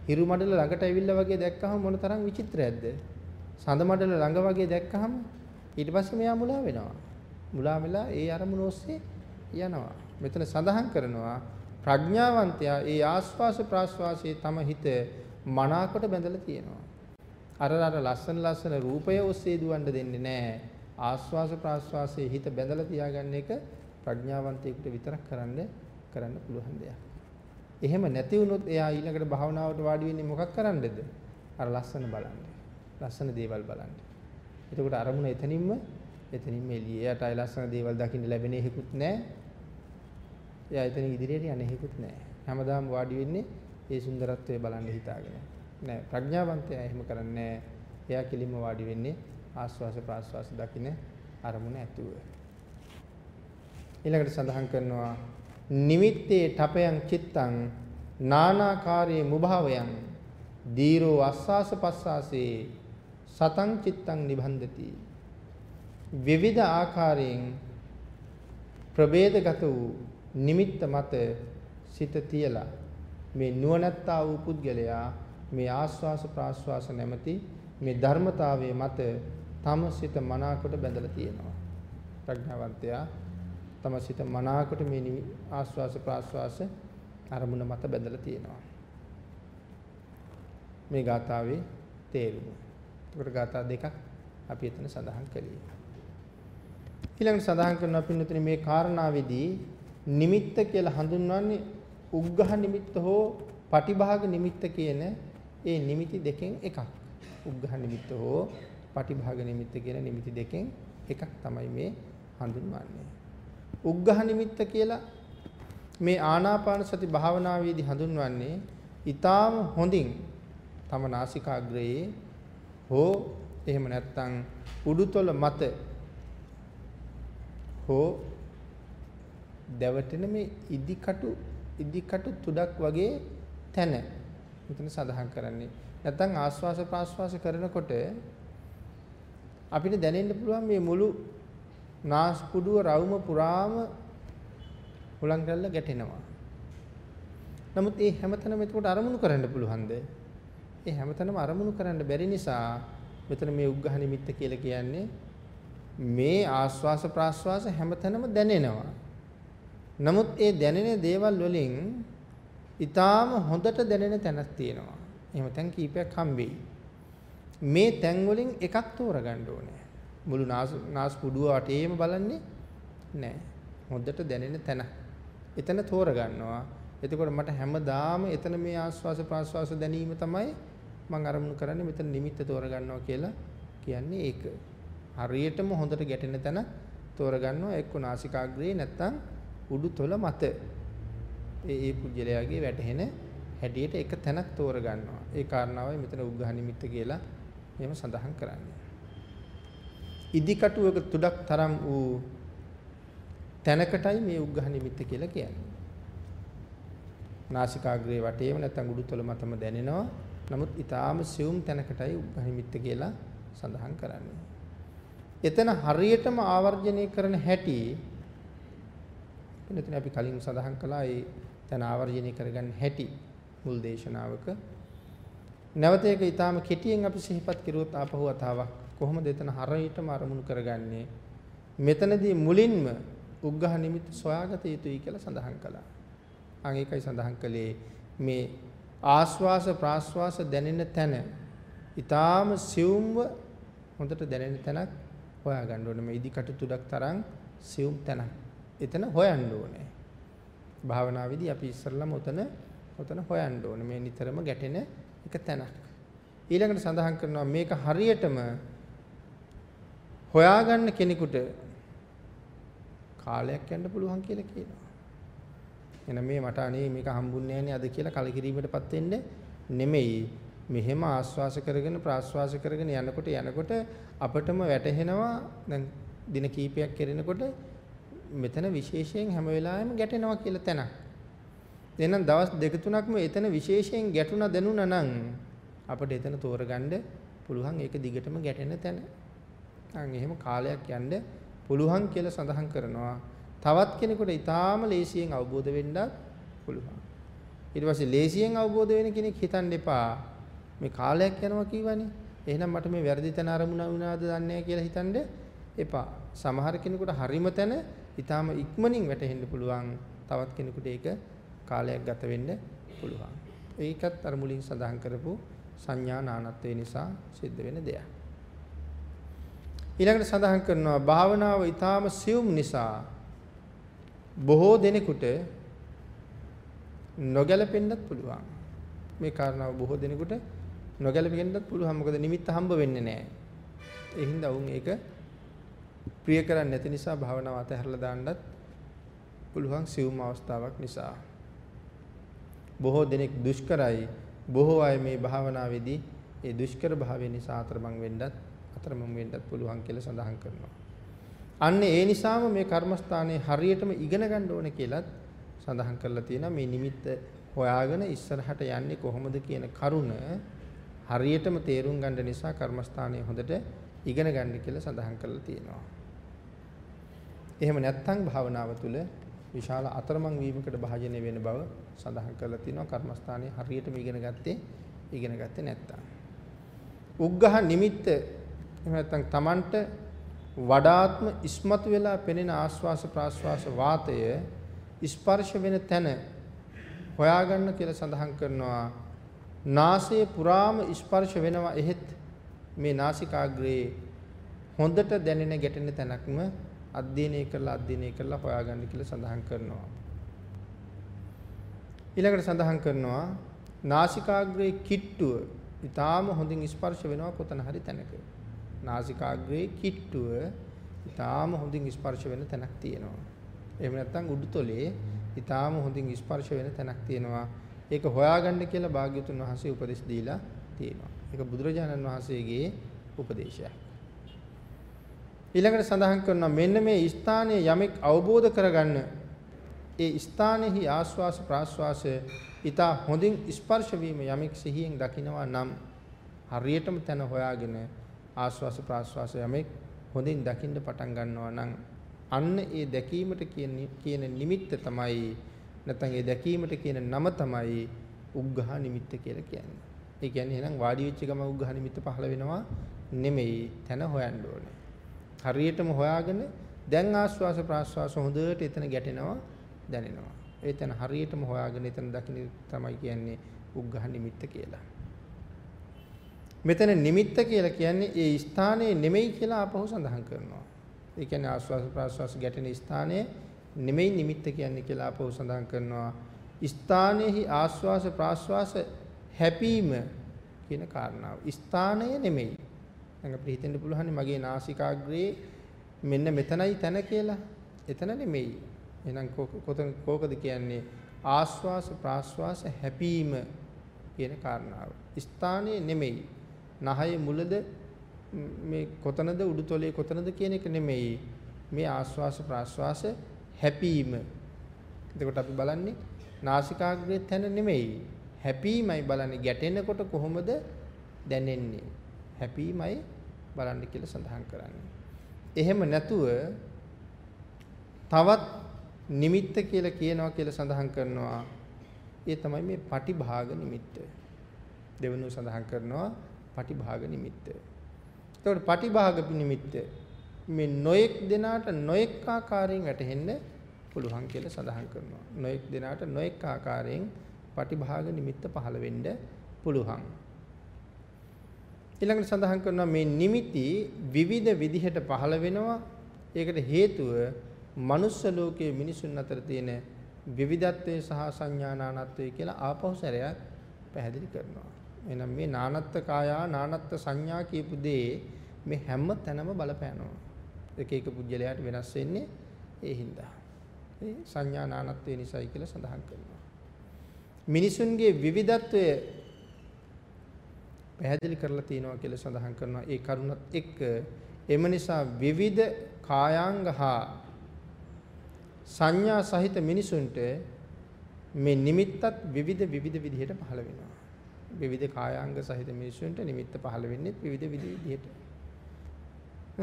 Speaker 1: හිරු මඩල ළඟට ඇවිල්ලා වගේ දැක්කහම මොන තරම් විචිත්‍රයක්ද? සඳ මඩල ළඟ වගේ දැක්කහම ඊට පස්සේ මෙයා මුලා වෙනවා. මුලා වෙලා ඒ අරමුණ ඔස්සේ යනවා. මෙතන සඳහන් කරනවා ප්‍රඥාවන්තයා ඒ ආස්වාස ප්‍රාස්වාසයේ තම හිත මනාකොට බැඳලා තියෙනවා. අර අර ලස්සන ලස්සන රූපය ඔස්සේ දුවන්න දෙන්නේ නැහැ. ආස්වාස ප්‍රාස්වාසයේ හිත බැඳලා තියාගන්න එක ප්‍රඥාවන්තයෙකුට විතරක් කරන්න කරන්න පුළුවන් දෙයක්. එහෙම නැති වුණොත් එයා ඊළඟට භාවනාවට වාඩි වෙන්නේ මොකක් කරන්නද? අර ලස්සන බලන්න. ලස්සන දේවල් බලන්න. එතකොට අරමුණ එතනින්ම එතනින්ම එළිය. එයාට අය ලස්සන දේවල් දකින්න ලැබෙන්නේ හේකුත් නැහැ. එයා එතනින් ඉදිරියට යන්නේ හේකුත් නැහැ. හැමදාම වාඩි වෙන්නේ ඒ සුන්දරත්වය බලන්න හිතාගෙන. නෑ ප්‍රඥාවන්තයා එහෙම කරන්නේ එයා කිලිම වාඩි වෙන්නේ ආස්වාස ප්‍රාස්වාස දකින්න අරමුණ ඇතුව. ඊළඟට සඳහන් කරනවා නිමිත්තේ තපයන් චිත්තං නානාකාරයේ මුභාවයන් දීරෝ අස්සාස පස්සාසේ සතං චිත්තං නිබන්ධති විවිධ ආකාරයෙන් ප්‍රභේදගත වූ නිමිත්ත මත සිත තියලා මේ නුවණැත්තා වූ පුද්ගලයා මේ ආස්වාස ප්‍රාස්වාස නැමැති මේ ධර්මතාවයේ මත තම සිත මනාකොට බැඳලා තියෙනවා. ප්‍රඥාවන්තයා තම සිත මනාකොට මේ ආස්වාස ප්‍රාස්වාස අරමුණ මත බැඳලා තියෙනවා. මේ ගාථාවේ තේරුම. ඒකට ගාථා දෙකක් අපි එතන සඳහන් කළේ. ඊළඟට සඳහන් කරනවා පින්නතුනි මේ කාරණාවේදී නිමිත්ත කියලා හඳුන්වන්නේ උග්ඝහ නිමිත්ත හෝ පටිභාග නිමිත්ත කියන ඒ නිමිති දෙකෙන් එකක්. උග්ඝහ නිමිත්ත හෝ පටිභාග නිමිත්ත කියන නිමිති දෙකෙන් එකක් තමයි මේ හඳුන්වන්නේ. උග්ඝහ නිමිත්ත කියලා මේ ආනාපාන සති භාවනාවේදී හඳුන්වන්නේ ඊටාම හොඳින් තම නාසිකාග්‍රයේ හෝ එහෙම නැත්නම් උඩුතොල මත හෝ දැවටෙන මේ ඉදිකටු ඉදිකටු තුඩක් වගේ තැන මෙතන සඳහන් කරන්නේ. නැත්නම් ආස්වාස ප්‍රාස්වාස කරනකොට අපිට දැනෙන්න පුළුවන් මේ මුළු නාස්පුඩුව රවුම පුරාම හුලං රැල්ල ගැටෙනවා. නමුත් මේ හැමතැනම එතකොට අරමුණු කරන්න පුළුවන්ද? ඒ හැමතැනම අරමුණු කරන්න බැරි නිසා මෙතන මේ උග්ඝහ නිමිත්ත කියලා කියන්නේ මේ ආස්වාස ප්‍රාස්වාස හැමතැනම දැනෙනවා. නමුත් ඒ දැනෙන දේවල් වලින් ඊටාම හොඳට දැනෙන තැනක් තියෙනවා. එහෙම තැන් කීපයක් හම්බෙයි. මේ තැන් වලින් එකක් තෝරගන්න ඕනේ. මුළු නාස් නාස් පුඩුව වටේම බලන්නේ නැහැ. හොඳට දැනෙන තැන. එතන තෝරගන්නවා. එතකොට මට හැමදාම එතන මේ ආස්වාස ප්‍රාස්වාස දැනීම තමයි මම අරමුණු කරන්නේ මෙතන නිමිත්ත තෝරගන්නවා කියලා කියන්නේ ඒක. හරියටම හොඳට ගැටෙන තැන තෝරගන්නවා එක්ක නාසිකාග්‍රේ නැත්තම් උඩුතොල මත. ඒ ඒ පුජ්‍යලයාගේ වැටහෙන හැටියට එක තැනක් තෝරගන්නවා. ඒ කාරණාවයි මෙතන උග්ඝහ නිමිත්ත කියලා එහෙම සඳහන් කරන්නේ. ඉදිකටුවක තුඩක් තරම් වූ තැනකටයි මේ උග්ඝහ නිමිත්ත කියලා කියන්නේ. නාසිකාග්‍රේ වටේම නැත්නම් උඩුතල මතම දැනෙනවා. නමුත් ඊටාම සියුම් තැනකටයි උග්ඝහ නිමිත්ත කියලා සඳහන් කරන්නේ. එතන හරියටම ආවර්ජනය කරන හැටි එතන අපි කලින් සඳහන් කළා ඒ තැන ආවර්ජනය කරගන්න හැටි මුල් දේශනාවක නැවත ඒක ඊටාම කෙටියෙන් අපි සිහිපත් කරුවොත් ආපහු අතාවක් කොහොමද එතන හරියටම අරමුණු කරගන්නේ මෙතනදී මුලින්ම උග්ඝහ නිමිත්ත සොයාගත යුතුයි කියලා සඳහන් කළා. අන් ඒකයි සඳහන් කළේ මේ ආස්වාස ප්‍රාස්වාස දැනෙන තැන ඊටාම සියුම්ව හොඳට දැනෙන තැනක් හොයාගන්න ඕනේ. මේ ඉදිකටු තුඩක් තරම් සියුම් තැනක්. එතන හොයන්න ඕනේ. භාවනාවේදී අපි ඉස්සරළම උතන උතන හොයන්න ඕනේ. මේ නිතරම ගැටෙන එක තැනක්. ඊළඟට සඳහන් කරනවා මේක හරියටම හොයාගන්න කෙනෙකුට කාලයක් යන්න පුළුවන් කියලා කියනවා. එහෙනම් මේ මට අනේ මේක හම්බුන්නේ නැහනේ අද කියලා කලකිරීමටපත් වෙන්නේ නෙමෙයි. මෙහෙම ආස්වාස කරගෙන ප්‍රාස්වාස කරගෙන යනකොට යනකොට අපටම වැටහෙනවා දැන් දින කීපයක් කෙරෙනකොට මෙතන විශේෂයෙන් හැම වෙලාවෙම ගැටෙනවා කියලා තැනක්. එහෙනම් දවස් දෙක තුනක්ම එතන විශේෂයෙන් ගැටුණා දැනුණා නම් අපිට එතන තෝරගන්න පුළුවන් ඒක දිගටම ගැටෙන තැන. අන් එහෙම කාලයක් යන්න පුළුවන් කියලා සඳහන් කරනවා. තවත් කෙනෙකුට ඊටාම ලේසියෙන් අවබෝධ වෙන්නත් පුළුවන්. ඊට පස්සේ ලේසියෙන් අවබෝධ වෙන කෙනෙක් හිතන්න එපා. මේ කාලයක් යනවා කියවනේ. එහෙනම් මට මේ වැරදි තැන අරමුණ වුණාද දන්නේ කියලා හිතන්න එපා. සමහර කෙනෙකුට හරිම තැන ඊටාම ඉක්මනින් වැටහෙන්න පුළුවන්. තවත් කෙනෙකුට ඒක කාලයක් ගත වෙන්න පුළුවන්. ඒකත් අර මුලින් සඳහන් කරපු සංඥා නානත්වය නිසා සිද්ධ වෙන දෙයක්. ඊළඟට සඳහන් කරනවා භාවනාව ඊටාම සියුම් නිසා බොහෝ දෙනෙකුට නොගැලපෙන්නත් පුළුවන්. මේ කාරණාව බොහෝ දෙනෙකුට නොගැලපෙන්නත් පුළුවන්. මොකද නිමිත්ත හම්බ වෙන්නේ නැහැ. ඒ හින්දා වුන් ඒක ප්‍රිය කරන්නේ නැති නිසා භාවනාව අතහැරලා දාන්නත් පුළුවන් සියුම් අවස්ථාවක් නිසා. බොහෝ දෙනෙක් දුෂ්කරයි. බොහෝ අය මේ භාවනාවේදී ඒ දුෂ්කර භාවය නිසා අතරමං වෙන්නත් අතරමං වෙන්නත් පුළුවන් කියලා සඳහන් කරනවා. අන්න ඒ නිසාම මේ කර්මස්ථානයේ හරියටම ඉගෙන ගන්න ඕනේ කියලත් සඳහන් කරලා තියෙනවා මේ නිමිත්ත හොයාගෙන ඉස්සරහට යන්නේ කොහොමද කියන කරුණ හරියටම තේරුම් ගන්න නිසා කර්මස්ථානයේ හොඳට ඉගෙන ගන්න කියලා සඳහන් කරලා තියෙනවා. එහෙම නැත්නම් භාවනාව තුළ විශාල අතරමං වීමකට භාජනය වෙන බව සඳහන් කරලා තියෙනවා කර්මස්ථානයේ හරියටම ඉගෙන ගත්තේ ඉගෙන ගත්තේ නැත්නම්. උග්ඝහ නිමිත්ත එහෙම නැත්නම් Tamanට වඩාත්ම ඉස්මතු වෙලා පෙනෙන ආස්වාස ප්‍රාස්වාස වාතය ස්පර්ශ වෙන තැන හොයාගන්න කියලා සඳහන් කරනවා. නාසයේ පුරාම ස්පර්ශ වෙනවා එහෙත් මේ නාසිකාග්‍රේ හොඳට දැනෙන ගැටෙන තැනක්ම අධ්‍යයනය කරලා අධ්‍යයනය කරලා හොයාගන්න කියලා සඳහන් කරනවා. ඊළඟට සඳහන් කරනවා නාසිකාග්‍රේ කිට්ටුව ඊටාම හොඳින් ස්පර්ශ වෙනවා කොතන හරි තැනක. නාසිකාග්‍රේ කිට්ටුව ඊටාම හොඳින් ස්පර්ශ වෙන තැනක් තියෙනවා. එහෙම නැත්නම් උඩුතොලේ ඊටාම හොඳින් ස්පර්ශ වෙන තැනක් තියෙනවා. ඒක හොයාගන්න කියලා භාග්‍යතුන් වහන්සේ උපදෙස් දීලා තියෙනවා. ඒක බුදුරජාණන් වහන්සේගේ උපදේශයක්. ඊළඟට සඳහන් කරනවා මෙන්න මේ ස්ථානයේ යමෙක් අවබෝධ කරගන්න ඒ ස්ථානයේහි ආස්වාස ප්‍රාස්වාස ඊට හොඳින් ස්පර්ශ වීම යමෙක් සිහියෙන් දකිනවා නම් හරියටම තන හොයාගෙන ආස්වාස ප්‍රාස්වාස යමෙක් හොඳින් දකින්න පටන් ගන්නවා නම් අන්න ඒ දැකීමට කියන කියන නිමිත්ත තමයි නැත්නම් ඒ දැකීමට කියන නම තමයි උග්ඝහ නිමිත්ත කියලා කියන්නේ. ඒ කියන්නේ එහෙනම් වාඩි වෙච්ච ගම උග්ඝහ නිමිත්ත පහළ වෙනවා නෙමෙයි තන හොයන්න ඕනේ. හරියටම හොයාගෙන දැන් ආස්වාස ප්‍රාස්වාස හොඳට එතන ගැටෙනවා දැනෙනවා. එතන හරියටම හොයාගෙන එතන දකින්න තමයි කියන්නේ උග්ඝහ නිමිත්ත කියලා. මෙතන නිමිත්ත කියලා කියන්නේ ඒ ස්ථානයේ නෙමෙයි කියලා ආපහු සඳහන් කරනවා. ඒ කියන්නේ ආස්වාස ප්‍රාස්වාස ගැටෙන ස්ථානයේ නෙමෙයි නිමිත්ත කියන්නේ කියලා ආපහු සඳහන් කරනවා. ස්ථානයේහි ආස්වාස ප්‍රාස්වාස හැපීම කියන කාරණාව. ස්ථානය නෙමෙයි. දැන් අපිට හිතෙන්න පුළුවන් මගේ නාසිකාග්‍රේ මෙන්න මෙතනයි තැන කියලා. එතන නෙමෙයි. එහෙනම් කොතන කෝකද කියන්නේ ආස්වාස ප්‍රාස්වාස හැපීම කියන කාරණාව. ස්ථානයේ නෙමෙයි. නහයේ මුලද මේ කොතනද උඩුතොලේ කොතනද කියන එක නෙමෙයි. මේ ආස්වාස ප්‍රාස්වාස හැපීම. එතකොට අපි බලන්නේ නාසිකාග්‍රේ තැන නෙමෙයි. හැපීමයි බලන්නේ ගැටෙනකොට කොහොමද දැනෙන්නේ. හැපීමයි බලන්න කියලා සඳහන් කරන්නේ. එහෙම නැතුව තවත් නිමිත්ත කියලා කියනවා කියලා සඳහන් කරනවා. ඒ තමයි මේ පටිභාග නිමිත්ත. දෙවනුව සඳහන් කරනවා පටිභාග නිමිත්ත. එතකොට පටිභාග නිමිත්ත මේ නොයෙක් දෙනාට නොයෙක් ආකාරයෙන් වැටහෙන්න පුළුවන් කියලා සඳහන් කරනවා. නොයෙක් දෙනාට නොයෙක් ආකාරයෙන් පටිභාග නිමිත්ත පහළ වෙන්න පුළුවන්. ඊළඟට සඳහන් කරනවා මේ නිමිති විවිධ විදිහට පහළ වෙනවා. ඒකට හේතුව මනුස්ස ලෝකයේ මිනිසුන් අතර තියෙන විවිධත්වයේ සහ සංඥානානත්වයේ කියලා ආපහු සැරයක් පැහැදිලි කරනවා. එහෙනම් මේ නානත්ත් කායා නානත්ත් සංඥා කියපු දේ මේ හැම තැනම බලපෑනවා. එක එක පුජ්‍යලයට වෙනස් වෙන්නේ ඒ හින්දා. ඒ සංඥා නානත්වයේ නිසායි කියලා සඳහන් කරනවා. මිනිසුන්ගේ විවිධත්වය පැහැදිලි කරලා තියෙනවා කියලා සඳහන් කරනවා. ඒ කරුණත් එක්ක එම නිසා විවිධ කායාංග හා සංඥා සහිත මිනිසුන්ට මේ නිමිත්තත් විවිධ විවිධ විදිහට පහළ වෙනවා. විවිධ කායාංග සහිත මිනිසුන්ට නිමිත්ත පහළ වෙන්නේ විවිධ විදිහට.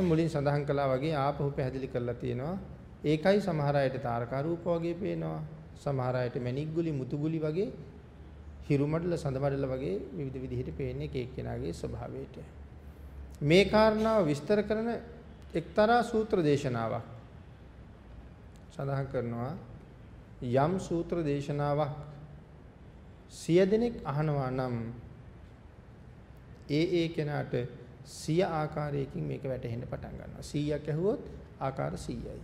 Speaker 1: මුලින් සඳහන් කළා වගේ ආපහු පැහැදිලි කරලා තියෙනවා. ඒකයි සමහර අයට තාරකා රූප වගේ පේනවා. සමහර අයට මණික් ගුලි මුතු ගුලි වගේ හිරු මඩල සඳ මඩල වගේ විවිධ විදිහට පේන්නේ එක එක්කෙනාගේ ස්වභාවයට. මේ කාරණාව විස්තර කරන එක්තරා සූත්‍ර දේශනාවක් සඳහන් කරනවා යම් සූත්‍ර දේශනාවක් සිය දෙනෙක් අහනවා නම් ඒ ඒ කෙනාට සිය ආකාරයකින් මේක වැටහෙන්න පටන් ගන්නවා. 100ක් ඇහුවොත් ආකාර 100යි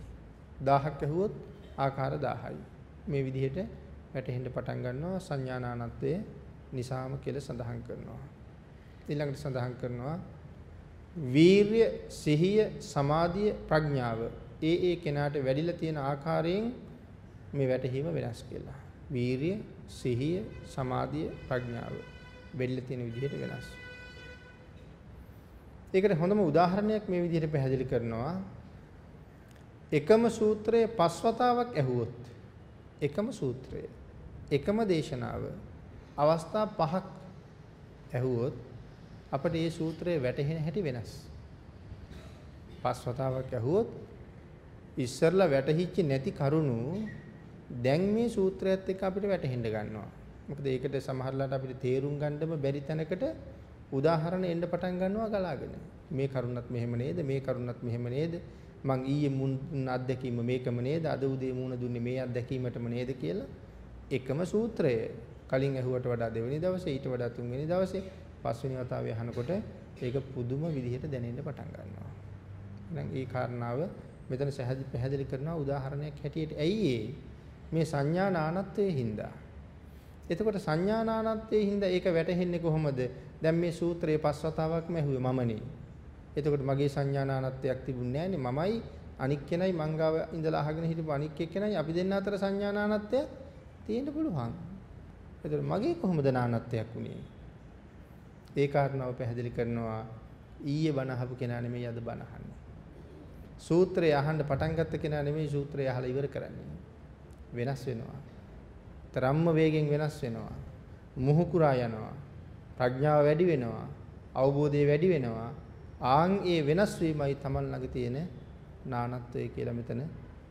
Speaker 1: 1000ක් ඇහුවොත් ආකාර 1000යි මේ විදිහට වැටහෙන්න පටන් ගන්නවා. සංඥානානත්වයේ නිසාම කියලා සඳහන් කරනවා. ඊළඟට සඳහන් කරනවා වීර්ය සිහිය සමාධිය ප්‍රඥාව. ඒ ඒ කෙනාට වැඩිලා තියෙන ආකාරයෙන් මේ වැටහීම වෙනස් කියලා. වීර්ය සිහිය, සමාධිය, ප්‍රඥාව වෙල්ල තියෙන විදිහට වෙනස්. ඒකට හොඳම උදාහරණයක් මේ විදිහට පැහැදිලි කරනවා. එකම සූත්‍රයේ පස්වතාවක් ඇහුවොත් එකම සූත්‍රය එකම දේශනාව අවස්ථා පහක් ඇහුවොත් අපිට මේ සූත්‍රයේ වැටහෙන හැටි වෙනස්. පස්වතාවක් ඇහුවොත් ඉස්සරලා වැටහිච්ච නැති කරුණු දැන් මේ සූත්‍රයත් එක්ක අපිට වැටහෙන්න ගන්නවා. මොකද ඒකට සමහරලාට අපිට තේරුම් ගන්නම බැරි තැනකට උදාහරණ එන්න පටන් ගන්නවා ගලාගෙන. මේ කරුණත් මෙහෙම නේද? මේ කරුණත් මෙහෙම නේද? මං ඊයේ මුන් අත්දැකීම මේකම නේද? අද උදේ මුණ දුන්නේ මේ අත්දැකීමටම නේද කියලා එකම සූත්‍රය කලින් ඇහුවට වඩා දෙවෙනි දවසේ ඊට වඩා තුන්වෙනි දවසේ පස්වෙනි වතාවේ අහනකොට ඒක පුදුම විදිහට දැනෙන්න පටන් ගන්නවා. එහෙනම් ඒ කාරණාව මෙතන පැහැදිලි කරනවා උදාහරණයක් හැටියට ඇයි ඒ මේ සංඥා නානත්වයේ හින්දා. එතකොට සංඥා නානත්වයේ හින්දා ඒක වැටහෙන්නේ කොහොමද? දැන් මේ සූත්‍රයේ පස් වතාවක්ම ඇහුවේ මමනේ. එතකොට මගේ සංඥා නානත්වයක් තිබුණේ නැහනේ. මමයි අනික් කෙනයි මංගාව ඉඳලා අහගෙන හිටපු අනික් එක්කෙනයි අපි දෙන්න අතර සංඥා නානත්වය තියෙන්න පුළුවන්. එතකොට මගේ කොහොමද නානත්වයක් උනේ? ඒ කාරණාව පැහැදිලි කරනවා ඊයේ බණ අහපු කෙනා නෙමෙයි අද බණ අහන්නේ. සූත්‍රය අහන්න පටන් ගත්ත කෙනා නෙමෙයි සූත්‍රය අහලා ඉවර කරන්නේ. වෙනස් වෙනවා. තරම්ම වේගෙන් වෙනස් වෙනවා. මුහුකුරා යනවා. ප්‍රඥාව වැඩි වෙනවා. අවබෝධය වැඩි වෙනවා. ආන් ඒ වෙනස් වීමයි Taman ළඟ තියෙන නානත්වය කියලා මෙතන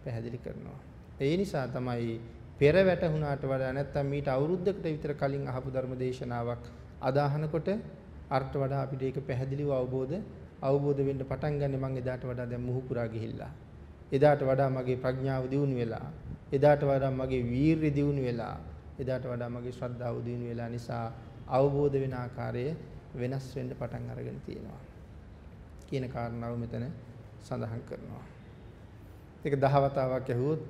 Speaker 1: පැහැදිලි කරනවා. ඒ නිසා තමයි පෙර වැටුණාට වඩා නැත්තම් මීට අවුරුද්දකට විතර කලින් අහපු ධර්ම දේශනාවක් අදාහනකොට අර්ථ වඩා අපිට ඒක පැහැදිලිව අවබෝධ අවබෝධ වෙන්න පටන් ගන්න මම එදාට වඩා දැන් මුහුකුරා ගිහිල්ලා. එදාට වඩා මගේ ප්‍රඥාව දියුණු වෙලා. එදාට වඩා මගේ වීරිය දියුණු වෙලා. එදාට වඩා මගේ ශ්‍රද්ධාව දියුණු වෙලා නිසා අවබෝධ වෙන ආකාරය වෙනස් වෙන්න පටන් අරගෙන තියෙනවා. කියන කාරණාව මෙතන සඳහන් කරනවා. ඒක 10 වතාවක් ඇහුවොත්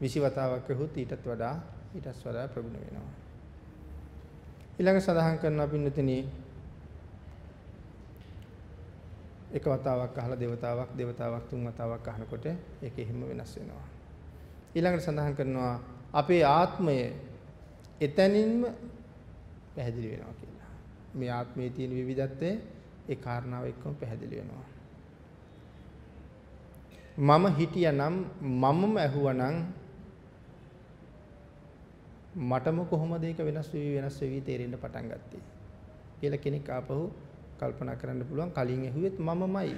Speaker 1: 20 වතාවක් ඇහුවොත් ඊටත් වඩා ඊටත් වඩා ප්‍රගුණ වෙනවා. ඊළඟ සඳහන් කරනවා පින්නතිනි එක වතාවක් අහලා දෙවතාවක් දෙවතාවක් තුන් වතාවක් අහනකොට ඒක එහෙම වෙනස් වෙනවා. ඊළඟට සඳහන් කරනවා අපේ ආත්මය එතනින්ම පැහැදිලි වෙනවා කියලා. මේ ආත්මයේ තියෙන විවිධත්වය ඒ කාරණාව එක්කම පැහැදිලි වෙනවා. මම හිටියානම් මමම ඇහුවනම් මටම කොහොමද ඒක වෙනස් වෙවි වෙනස් වෙවි තේරෙන්න පටන් ගත්තේ කියලා කෙනෙක් ආපහු කල්පනා කරන්න පුළුවන් කලින් ඇහුවෙත් මමමයි.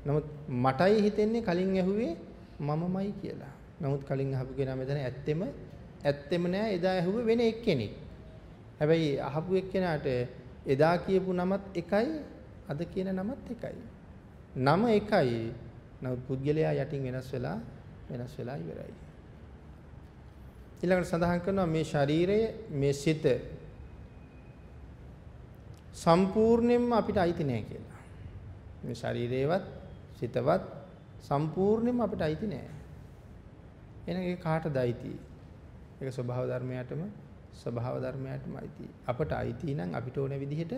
Speaker 1: නමුත් මටයි හිතෙන්නේ කලින් ඇහුවේ මමමයි කියලා. නමුත් කලින් අහපු කෙනා මෙතන ඇත්තෙම ඇත්තෙම නෑ එදා ඇහුවේ වෙන එක්කෙනෙක්. හැබැයි අහපු එක්කෙනාට එදා කියපු නමත් එකයි අද කියන නමත් එකයි. නම එකයි. නමුත් පුද්ගලයා යටින් වෙනස් වෙලා වෙනස් වෙලා ඉවරයි. ඊළඟට සඳහන් කරනවා මේ ශරීරය මේ සිත සම්පූර්ණයෙන්ම අපිට අයිති නෑ කියලා. මේ ශරීරේවත් සිතවත් සම්පූර්ණයෙන්ම අපිට අයිති නෑ. එහෙනම් ඒක කාටද අයිති? ඒක ස්වභාව ධර්මයටම ස්වභාව ධර්මයටම අයිති. අපට අයිති නම් අපිට ඕන විදිහට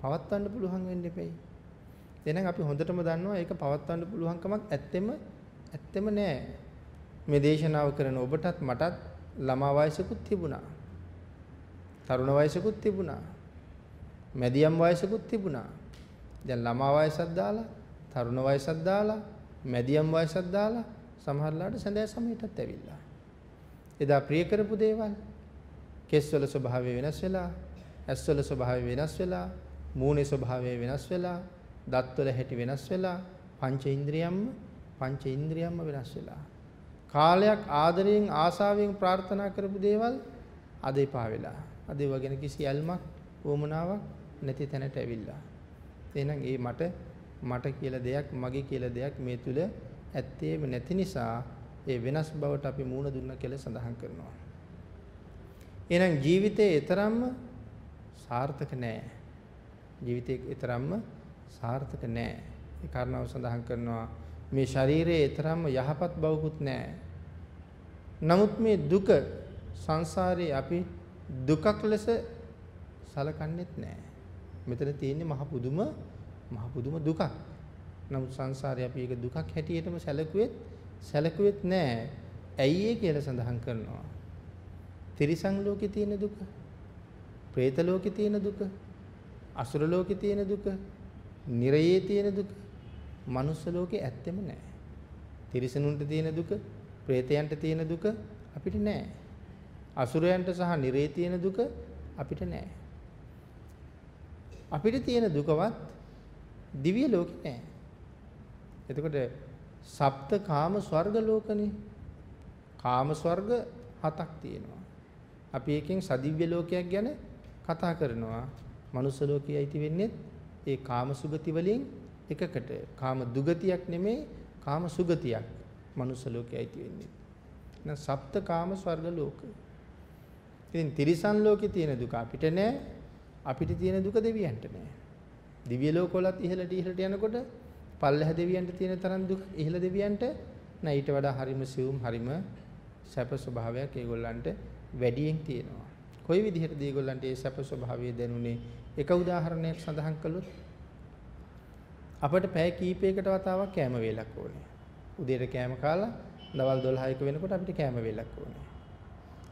Speaker 1: පවත්වන්න පුළුවන් වෙන්න එපෙයි. එහෙනම් අපි හොඳටම දන්නවා ඒක පවත්වන්න පුළුවන් කමක් ඇත්තෙම ඇත්තෙම නෑ. මේ දේශනාව කරන ඔබටත් මටත් ළමා වයසකුත් තිබුණා. තරුණ වයසකුත් තිබුණා. මැදියම් වයසකුත් තිබුණා. දැන් ළමා වයසක් දාලා, තරුණ වයසක් දාලා, මැදියම් වයසක් දාලා සමහරලාට සඳය සමයටත් ඇවිල්ලා. එදා ප්‍රිය කරපු දේවල් කෙස්වල ස්වභාවය වෙනස් වෙලා, ඇස්වල ස්වභාවය වෙනස් වෙලා, මූණේ ස්වභාවය වෙනස් වෙලා, දත්වල හැටි වෙනස් වෙලා, පංච ඉන්ද්‍රියම්ම පංච ඉන්ද්‍රියම්ම වෙනස් වෙලා. කාලයක් ආදරයෙන් ආසාවෙන් ප්‍රාර්ථනා කරපු දේවල් අද එපා වෙලා. අද ඒවා ගැන කිසි ඇල්මක්, වොමනාවක් නැති තැනට ඇවිල්ලා. එහෙනම් ඒ මට මට කියලා දෙයක්, මගේ කියලා දෙයක් මේ තුල ඇත්තේම නැති නිසා ඒ වෙනස් බවට අපි මූණ දුන්න කියලා සඳහන් කරනවා. එහෙනම් ජීවිතේ ඊතරම්ම සාර්ථක නෑ. ජීවිතේ ඊතරම්ම සාර්ථක නෑ. ඒ කාරණාව සඳහන් කරනවා මේ ශරීරයේ ඊතරම්ම යහපත් බවකුත් නෑ. නමුත් මේ දුක සංසාරේ අපි දුකක් ලෙස සලකන්නේත් නෑ. මෙතන තියෙන්නේ මහ පුදුම මහ පුදුම දුකක්. නමුත් සංසාරේ අපි ඒක දුකක් හැටියටම සැලකුවෙත් සැලකුවෙත් නෑ. ඇයි ඒ කියලා සඳහන් කරනවා. තිරිසන් ලෝකේ තියෙන දුක, പ്രേත ලෝකේ තියෙන දුක, අසුර ලෝකේ තියෙන දුක, නිරයේ තියෙන දුක, මනුස්ස ලෝකේ ඇත්තෙම නෑ. තිරිසනුන්ට තියෙන දුක, പ്രേතයන්ට තියෙන දුක අපිට නෑ. අසුරයන්ට සහ නිරයේ තියෙන දුක අපිට නෑ. අපිට තියෙන දුකවත් දිව්‍ය ලෝකේ නෑ. එතකොට සප්ත කාම ස්වර්ග ලෝකනේ. කාම ස්වර්ග හතක් තියෙනවා. අපි එකෙන් සදිව්‍ය ලෝකයක් ගැන කතා කරනවා. මනුස්ස ලෝකයේ අයිති වෙන්නේ ඒ කාම සුගති වලින් එකකට. කාම දුගතියක් නෙමෙයි කාම සුගතියක්. මනුස්ස ලෝකයේ අයිති වෙන්නේ. එහෙනම් සප්ත කාම ස්වර්ග ලෝක. ඉතින් තිරිසන් ලෝකේ තියෙන දුක අපිට නෑ. අපිට තියෙන දුක දෙවියන්ට නෑ. දිව්‍ය ලෝකවලත් ඉහළට ඉහළට යනකොට පල්ලෙහ දෙවියන්ට තියෙන තරම් දුක ඉහළ දෙවියන්ට නෑ ඊට වඩා හරිම සියුම් හරිම සැප ස්වභාවයක් ඒගොල්ලන්ට වැඩියෙන් තියෙනවා. කොයි විදිහටද ඒගොල්ලන්ට ඒ සැප ස්වභාවය දැනුනේ? එක උදාහරණයක් සඳහන් කළොත් අපිට පැය කීපයකට වතාවක් කෑම වේලක් ඕනේ. උදේට කෑම කාලා දවල් 12ක වෙනකොට අපිට කෑම වේලක් ඕනේ.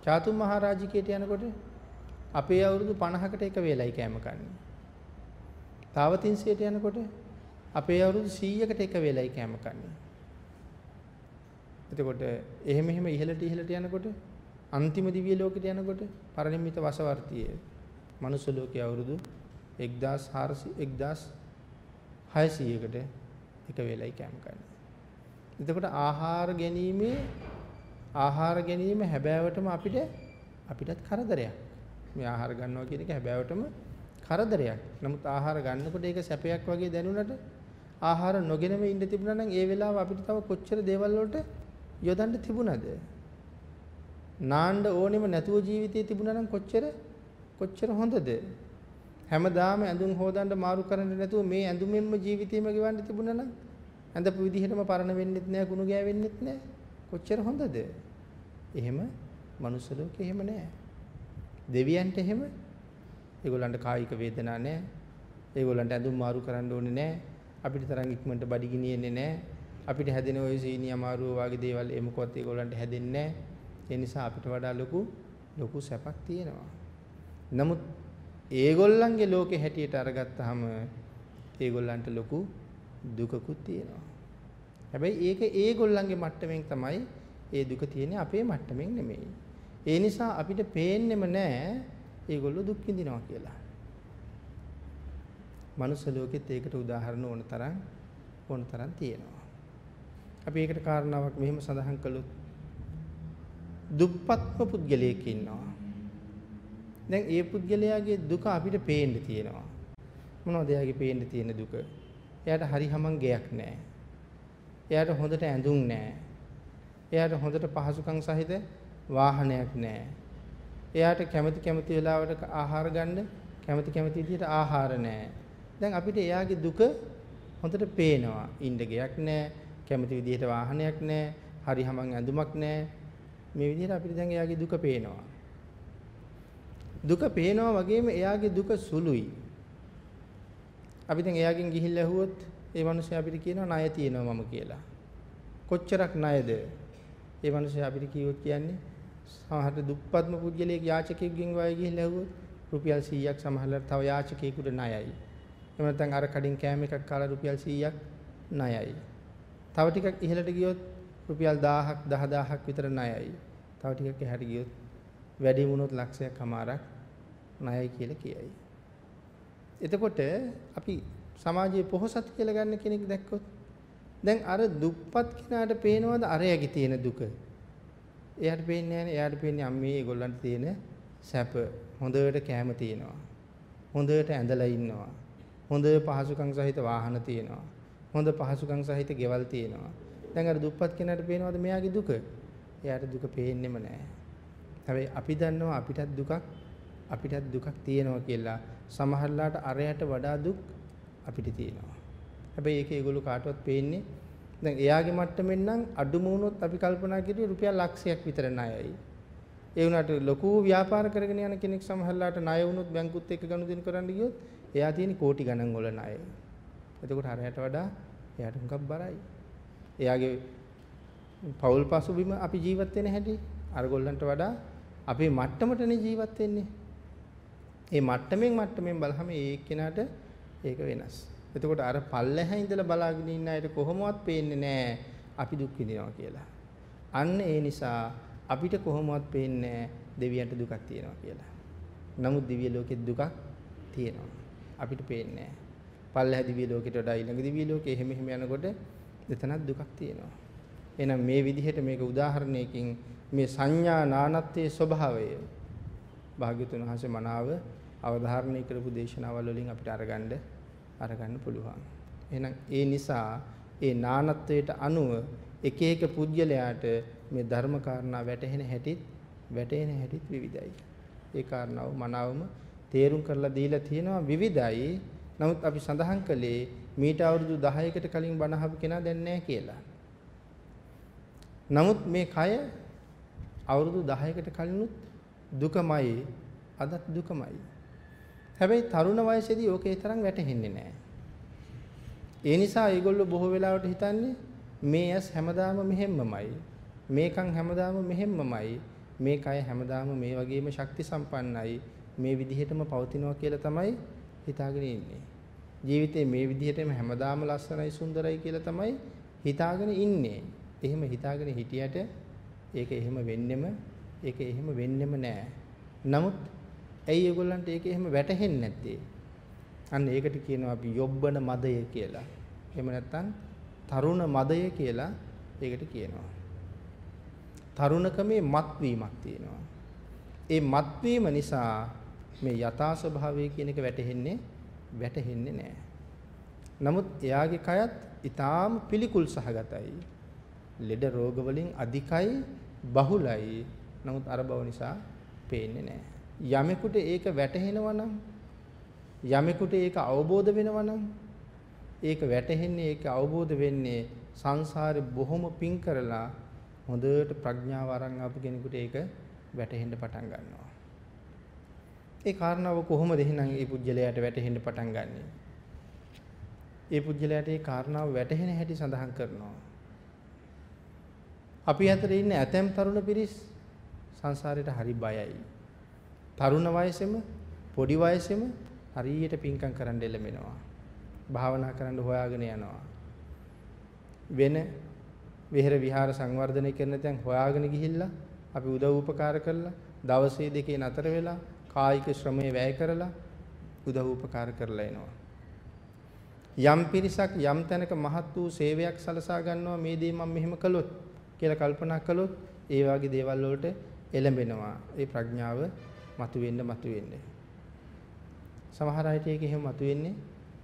Speaker 1: චාතුම් මහරජිකයට යනකොට අපේ අවුරුදු 50කට එක වේලයි කෑම කන්නේ. තාවතින්සයට යනකොට අපේ අවුරුදු 100කට එක වෙලයි කැම කන්නේ. එතකොට එහෙම එහෙම ඉහළට ඉහළට යනකොට අන්තිම දිව්‍ය ලෝකෙට යනකොට පරිණිමිත වසවර්තියේ මනුස්ස ලෝකයේ අවුරුදු 1400 1600කට එක වෙලයි කැම කන්නේ. එතකොට ආහාර ගැනීමේ ආහාර ගැනීම හැබෑවටම අපිට අපිටත් කරදරයක්. මේ ආහාර ගන්නවා කියන එක හැබෑවටම කරදරයක්. නමුත් ආහාර ගන්නකොට ඒක සැපයක් වගේ දැනුණට ආහාර නොගෙනම ඉන්න තිබුණා නම් ඒ වෙලාව අපිට තව කොච්චර දේවල් වලට යොදන්න තිබුණද? නාන්න ඕනෙම නැතුව ජීවිතේ තිබුණා නම් කොච්චර කොච්චර හොඳද? හැමදාම ඇඳුම් හොදන්න මාරු කරන්නේ නැතුව මේ ඇඳුමෙන්ම ජීවිතේම ගෙවන්න තිබුණා නම් ඇඳපු විදිහටම පරණ වෙන්නෙත් නෑ, කුණු ගෑවෙන්නෙත් නෑ. කොච්චර හොඳද? එහෙම මනුස්ස ලෝකේ එහෙම නෑ. දෙවියන්ට එහෙම ඒගොල්ලන්ට කායික වේදනා නෑ. ඒගොල්ලන්ට ඇඳුම් මාරු කරන්න ඕනේ නෑ. අපිට තරම් ඉක්මනට බඩ ගිනියෙන්නේ නෑ. අපිට හැදෙන ওই සීනි අමාරුව වගේ දේවල් එමුකවත් ඒගොල්ලන්ට හැදෙන්නේ නෑ. ඒ නිසා අපිට වඩා ලොකු ලොකු සැපක් තියෙනවා. නමුත් ඒගොල්ලන්ගේ ලෝකේ හැටියට අරගත්තාම ඒගොල්ලන්ට ලොකු දුකකුත් තියෙනවා. හැබැයි ඒක ඒගොල්ලන්ගේ මට්ටමින් තමයි ඒ දුක තියෙන්නේ අපේ මට්ටමින් නෙමෙයි. ඒ නිසා අපිට පේන්නෙම නෑ ඒගොල්ලෝ දුක් විඳිනවා කියලා. මනුස්ස ලෝකෙත් ඒකට උදාහරණ ඕන තරම් ඕන තරම් තියෙනවා. අපි ඒකට කාරණාවක් මෙහෙම සඳහන් කළොත් දුප්පත්ම පුද්ගලයෙක් ඉන්නවා. දැන් ඒ පුද්ගලයාගේ දුක අපිට පේන්න තියෙනවා. මොනවද එයාගේ පේන්න තියෙන දුක? එයාට හරි හමන් ගයක් නැහැ. එයාට හොඳට ඇඳුම් නැහැ. එයාට හොඳට පහසුකම් සහිත වාහනයක් නැහැ. එයාට කැමති කැමති වෙලාවට ආහාර ගන්න කැමති කැමති විදිහට ආහාර නැහැ. දැන් අපිට එයාගේ දුක හොඳට පේනවා. ඉන්න ගයක් නැහැ, කැමති විදිහට වාහනයක් නැහැ, හරි හමන් ඇඳුමක් නැහැ. මේ විදිහට අපිට දැන් එයාගේ දුක පේනවා. දුක පේනවා වගේම එයාගේ දුක සුළුයි. අපි දැන් එයාගෙන් ගිහිල්ලා ඇහුවොත් ඒ මිනිස්සයා අපිට කියනවා ණය තියෙනවා මම කියලා. කොච්චරක් ණයද? ඒ මිනිස්සයා අපිට කිව්වොත් කියන්නේ සමහරට දුප්පත්ම පුද්ගලයෙක් යාචකයෙක්ගෙන් වයි ගිහිල්ලා ඇහුවොත් රුපියල් 100ක් සමහරට තව යාචකයෙකුට ණයයි. එහෙම නැත්නම් අර කඩින් කෑම එකක් කාලා රුපියල් 100ක් ණයයි. තව ටිකක් ඉහළට ගියොත් රුපියල් 1000ක් 10000ක් විතර ණයයි. තව ටිකක් එහාට ගියොත් වැඩි වුණොත් ලක්ෂයක් කමාරක් ණයයි කියලා කියයි. එතකොට අපි සමාජයේ පොහොසත් කියලා ගන්න කෙනෙක් දැක්කොත් දැන් අර දුප්පත් කෙනාට පේනවද අරයාගේ තියෙන දුක? එයාට පේන්නේ නැහැ එයාට පේන්නේ අම්මේ ඒගොල්ලන්ට තියෙන සැප. හොඳට කෑම තියෙනවා. හොඳට ඇඳලා ඉන්නවා. හොඳ පහසුකම් සහිත වාහන තියෙනවා. හොඳ පහසුකම් සහිත ගෙවල් තියෙනවා. දැන් අර දුප්පත් කෙනාට පේනවද මෙයාගේ දුක? එයාට දුක පේන්නෙම නැහැ. හැබැයි අපි දන්නවා අපිටත් දුකක් අපිටත් දුකක් තියෙනවා කියලා. සමහරලාට අරයට වඩා දුක් අපිට තියෙනවා. හැබැයි ඒක ඒගොල්ලෝ කාටවත් පේන්නේ දැන් එයාගේ මට්ටමින් නම් අඩුම වුණොත් අපි කල්පනා කරුවේ රුපියල් ලක්ෂයක් විතර ණයයි. ඒ වුණාට ලොකු ව්‍යාපාර කරගෙන යන කෙනෙක් සමහරලාට ණය වුණොත් බැංකුත් එක්ක ගනුදෙනු කරන්න ගියොත් එයා තියෙන කෝටි ගණන් වල ණය. එතකොට අරයට වඩා එයාට හුඟක් බරයි. එයාගේ පෞල් පසුබිම අපි ජීවත් වෙන හැටි අරගොල්ලන්ට වඩා අපේ මට්ටමටනේ ජීවත් වෙන්නේ. ඒ මට්ටමින් මට්ටමින් බලහම ඒ කෙනාට ඒක වෙනස්. එතකොට අර පල්ලෙහා ඉඳලා බලාගෙන ඉන්න අයට කොහොමවත් පේන්නේ නැහැ අපි දුක් විඳිනවා කියලා. අන්න ඒ නිසා අපිට කොහොමවත් පේන්නේ දෙවියන්ට දුකක් තියෙනවා කියලා. නමුත් දිව්‍ය ලෝකෙත් දුකක් තියෙනවා. අපිට පේන්නේ නැහැ. පල්ලෙහා දිව්‍ය ලෝකෙට වඩා ඊළඟ දිව්‍ය ලෝකෙ එහෙම එහෙම යනකොට එතනත් දුකක් තියෙනවා. එහෙනම් මේ විදිහට මේක උදාහරණයකින් මේ සංඥා නානත්වයේ ස්වභාවය භාග්‍යතුන් වහන්සේ මනාව අවධාරණය කරපු දේශනාවල් වලින් අපිට අරගන්න අරගන්න පුළුවන්. එහෙනම් ඒ නිසා ඒ නානත්වයට අනුව එක එක පුද්ගලයාට මේ ධර්ම කාරණා වැටහෙන හැටිත් වැටෙන හැටිත් විවිධයි. ඒ කාරණාව මනාවම තේරුම් කරලා දීලා තියෙනවා විවිධයි. නමුත් අපි සඳහන් කළේ මීට අවුරුදු 10කට කලින් බණ අහපු කෙනා දැන් නැහැ කියලා. නමුත් මේ කය අවුරුදු 10කට කලිනුත් දුකමයි අදත් දුකමයි. හැබැයි තරුණ වයසේදී ඕකේ තරම් වැටහෙන්නේ නැහැ. ඒ නිසා ඒගොල්ලෝ බොහෝ වෙලාවට හිතන්නේ මේ ඇස් හැමදාම මෙහෙම්මමයි. මේකන් හැමදාම මෙහෙම්මමයි. මේ කය හැමදාම මේ වගේම ශක්ති සම්පන්නයි. මේ විදිහටම පවතිනවා කියලා තමයි හිතාගෙන ඉන්නේ. ජීවිතේ මේ විදිහටම හැමදාම ලස්සනයි සුන්දරයි කියලා තමයි හිතාගෙන ඉන්නේ. එහෙම හිතාගෙන හිටියට ඒක එහෙම වෙන්නෙම ඒක එහෙම වෙන්නෙම නෑ. නමුත් ඇයි ඒගොල්ලන්ට ඒක එහෙම වැටහෙන්නේ නැත්තේ? අන්න ඒකට කියනවා අපි යොබ්බන මදය කියලා. එහෙම නැත්නම් තරුණ මදය කියලා ඒකට කියනවා. තරුණකමේ මත්වීමක් තියෙනවා. ඒ මත්වීම නිසා මේ යථා ස්වභාවය කියන එක වැටහෙන්නේ වැටහෙන්නේ නැහැ. නමුත් එයාගේ කයත් ඊටාම් පිළිකුල් සහගතයි. ලෙඩ රෝග වලින් අධිකයි බහුලයි. නමුත් අර බව නිසා පේන්නේ නැහැ. යමෙකුට ඒක වැටහෙනවා නම් යමෙකුට ඒක අවබෝධ වෙනවා නම් ඒක වැටහෙන්නේ ඒක අවබෝධ වෙන්නේ සංසාරේ බොහොම පිං කරලා හොඳට ප්‍රඥාව අරන් ආපු කෙනෙකුට ඒක වැටහෙන්න පටන් ගන්නවා. ඒ කාරණාව කොහොමද එහෙනම් මේ පුජ්‍යලයට වැටහෙන්න පටන් ගන්නෙ? ඒ පුජ්‍යලයට ඒ කාරණාව වැටහෙන හැටි සඳහන් කරනවා. අපි අතර ඉන්න ඇතැම් තරුණ පිරිස් සංසාරයට හරි බයයි. තරුණ වයසෙම පොඩි වයසෙම හරියට පිංකම් කරන්න එළඹෙනවා. භාවනා කරන්න හොයාගෙන යනවා. වෙන විහෙර විහාර සංවර්ධනය කරන තැන් හොයාගෙන ගිහිල්ලා අපි උදව් උපකාර කරලා දවසේ දෙකේ නතර වෙලා කායික ශ්‍රමය වැය කරලා උදව් උපකාර කරලා එනවා. යම් පිරිසක් යම් තැනක මහත් වූ සේවයක් සලසා ගන්නවා මේ දේ මම මෙහෙම කළොත් කියලා කල්පනා කළොත් ඒ වගේ දේවල් වලට එළඹෙනවා. ඒ ප්‍රඥාව මතුවෙන්න මතුවෙන්න. සමහර අයට ඒක එහෙම මතුවෙන්නේ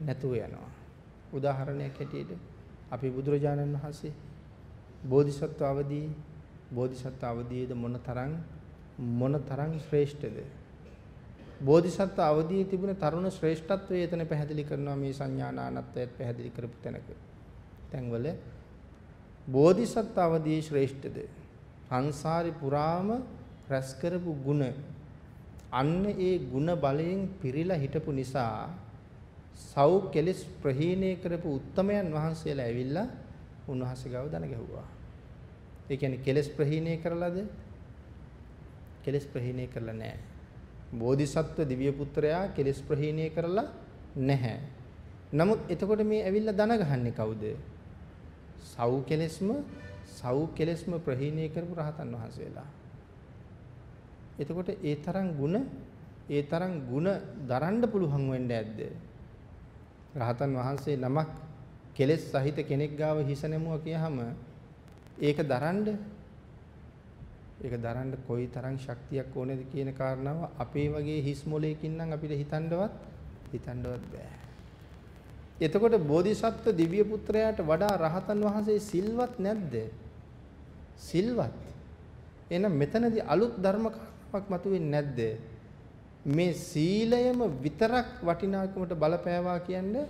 Speaker 1: නැතුව යනවා. උදාහරණයක් හැටියට අපි බුදුරජාණන් වහන්සේ බෝධිසත්ව අවදී බෝධිසත්ව අවදීද මොනතරම් මොනතරම් ශ්‍රේෂ්ඨද බෝධිසත්ව අවදී තිබුණ තරුණ ශ්‍රේෂ්ඨත්වය එතන පැහැදිලි කරනවා මේ සංඥානානත්වයත් පැහැදිලි කරපු තැනක. තැන්වල බෝධිසත්ව අවදී ශ්‍රේෂ්ඨද සංසාරි පුරාම රැස් කරපු ಗುಣ අන්න ඒ ಗುಣ බලයෙන් පිරීලා හිටපු නිසා සව් කෙලස් ප්‍රහීණය කරපු උත්තමයන් වහන්සේලා ඇවිල්ලා උන්වහන්සේ ගාව දන ගැහුවා. ඒ කියන්නේ කෙලස් ප්‍රහීණය කරලාද? කෙලස් ප්‍රහීණය කරලා නැහැ. බෝධිසත්ව දිව්‍ය පුත්‍රයා කෙලස් ප්‍රහීණය කරලා නැහැ. නමුත් එතකොට මේ ඇවිල්ලා දන ගහන්නේ කවුද? සව් කෙලස්ම සව් කෙලස්ම ප්‍රහීණය කරපු රහතන් වහන්සේලා. එතකොට ඒ තරම් ಗುಣ ඒ තරම් ಗುಣ දරන්න පුළුවන් වෙන්නේ නැද්ද? රහතන් වහන්සේ නමක් කෙලෙස් සහිත කෙනෙක් ගාව හිස නැමුවා කියහම ඒක දරන්න ඒක දරන්න කොයි තරම් ශක්තියක් ඕනේද කියන කාරණාව අපේ වගේ හිස් මොලේකින් නම් අපිට හිතන්නවත් හිතන්නවත් බෑ. එතකොට බෝධිසත්ව දිව්‍ය පුත්‍රයාට වඩා රහතන් වහන්සේ සිල්වත් නැද්ද? සිල්වත්. එහෙනම් මෙතනදී අලුත් ධර්ම කාරණාවක් මතුවෙන්නේ නැද්ද? මේ සීලයම විතරක් වටිනාකමට බලපෑවා කියන්නේ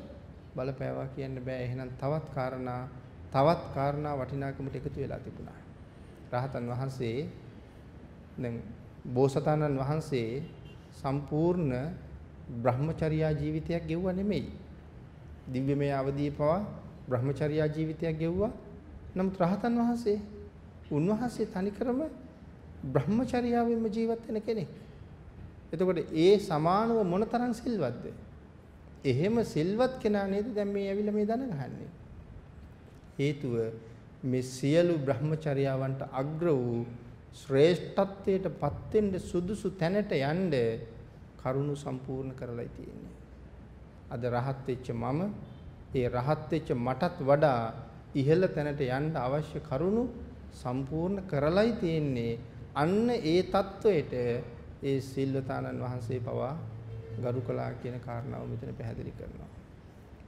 Speaker 1: බලපෑවා කියන්න බෑ. එහෙනම් තවත් කාරණා තවත් කාරණා වටිනාකමට එකතු වෙලා තිබුණා. රහතන් වහන්සේ දැන් බෝසතාණන් වහන්සේ සම්පූර්ණ බ්‍රහ්මචර්යා ජීවිතයක් ගෙවුවා නෙමෙයි. දිව්‍යමය අවදී පවා බ්‍රහ්මචර්යා ජීවිතයක් ගෙවුවා. නමුත් රහතන් වහන්සේ උන්වහන්සේ තනිකරම බ්‍රහ්මචර්යාවෙන්ම ජීවත් වෙන කෙනෙක්. එතකොට ඒ සමානව මොනතරම් සිල්වත්ද? එහෙම සිල්වත් කෙනා නේද දැන් මේ ඇවිල්ලා මේ දන ගහන්නේ. හේතුව මේ සියලු බ්‍රහ්මචර්යාවන්ට අග්‍ර වූ ශ්‍රේෂ්ඨත්වයට පත් වෙන්න සුදුසු තැනට යන්න කරුණු සම්පූර්ණ කරලා තියෙන්නේ. අද රහත් වෙච්ච මම ඒ රහත් වෙච්ච මටත් වඩා ඉහළ තැනට යන්න අවශ්‍ය කරුණු සම්පූර්ණ කරලයි තියෙන්නේ. අන්න ඒ தത്വයට ඒ සිල්වතානන් වහන්සේ පවා ගරු කළා කියන කාරණාව මෙතන පැහැදිලි කරනවා.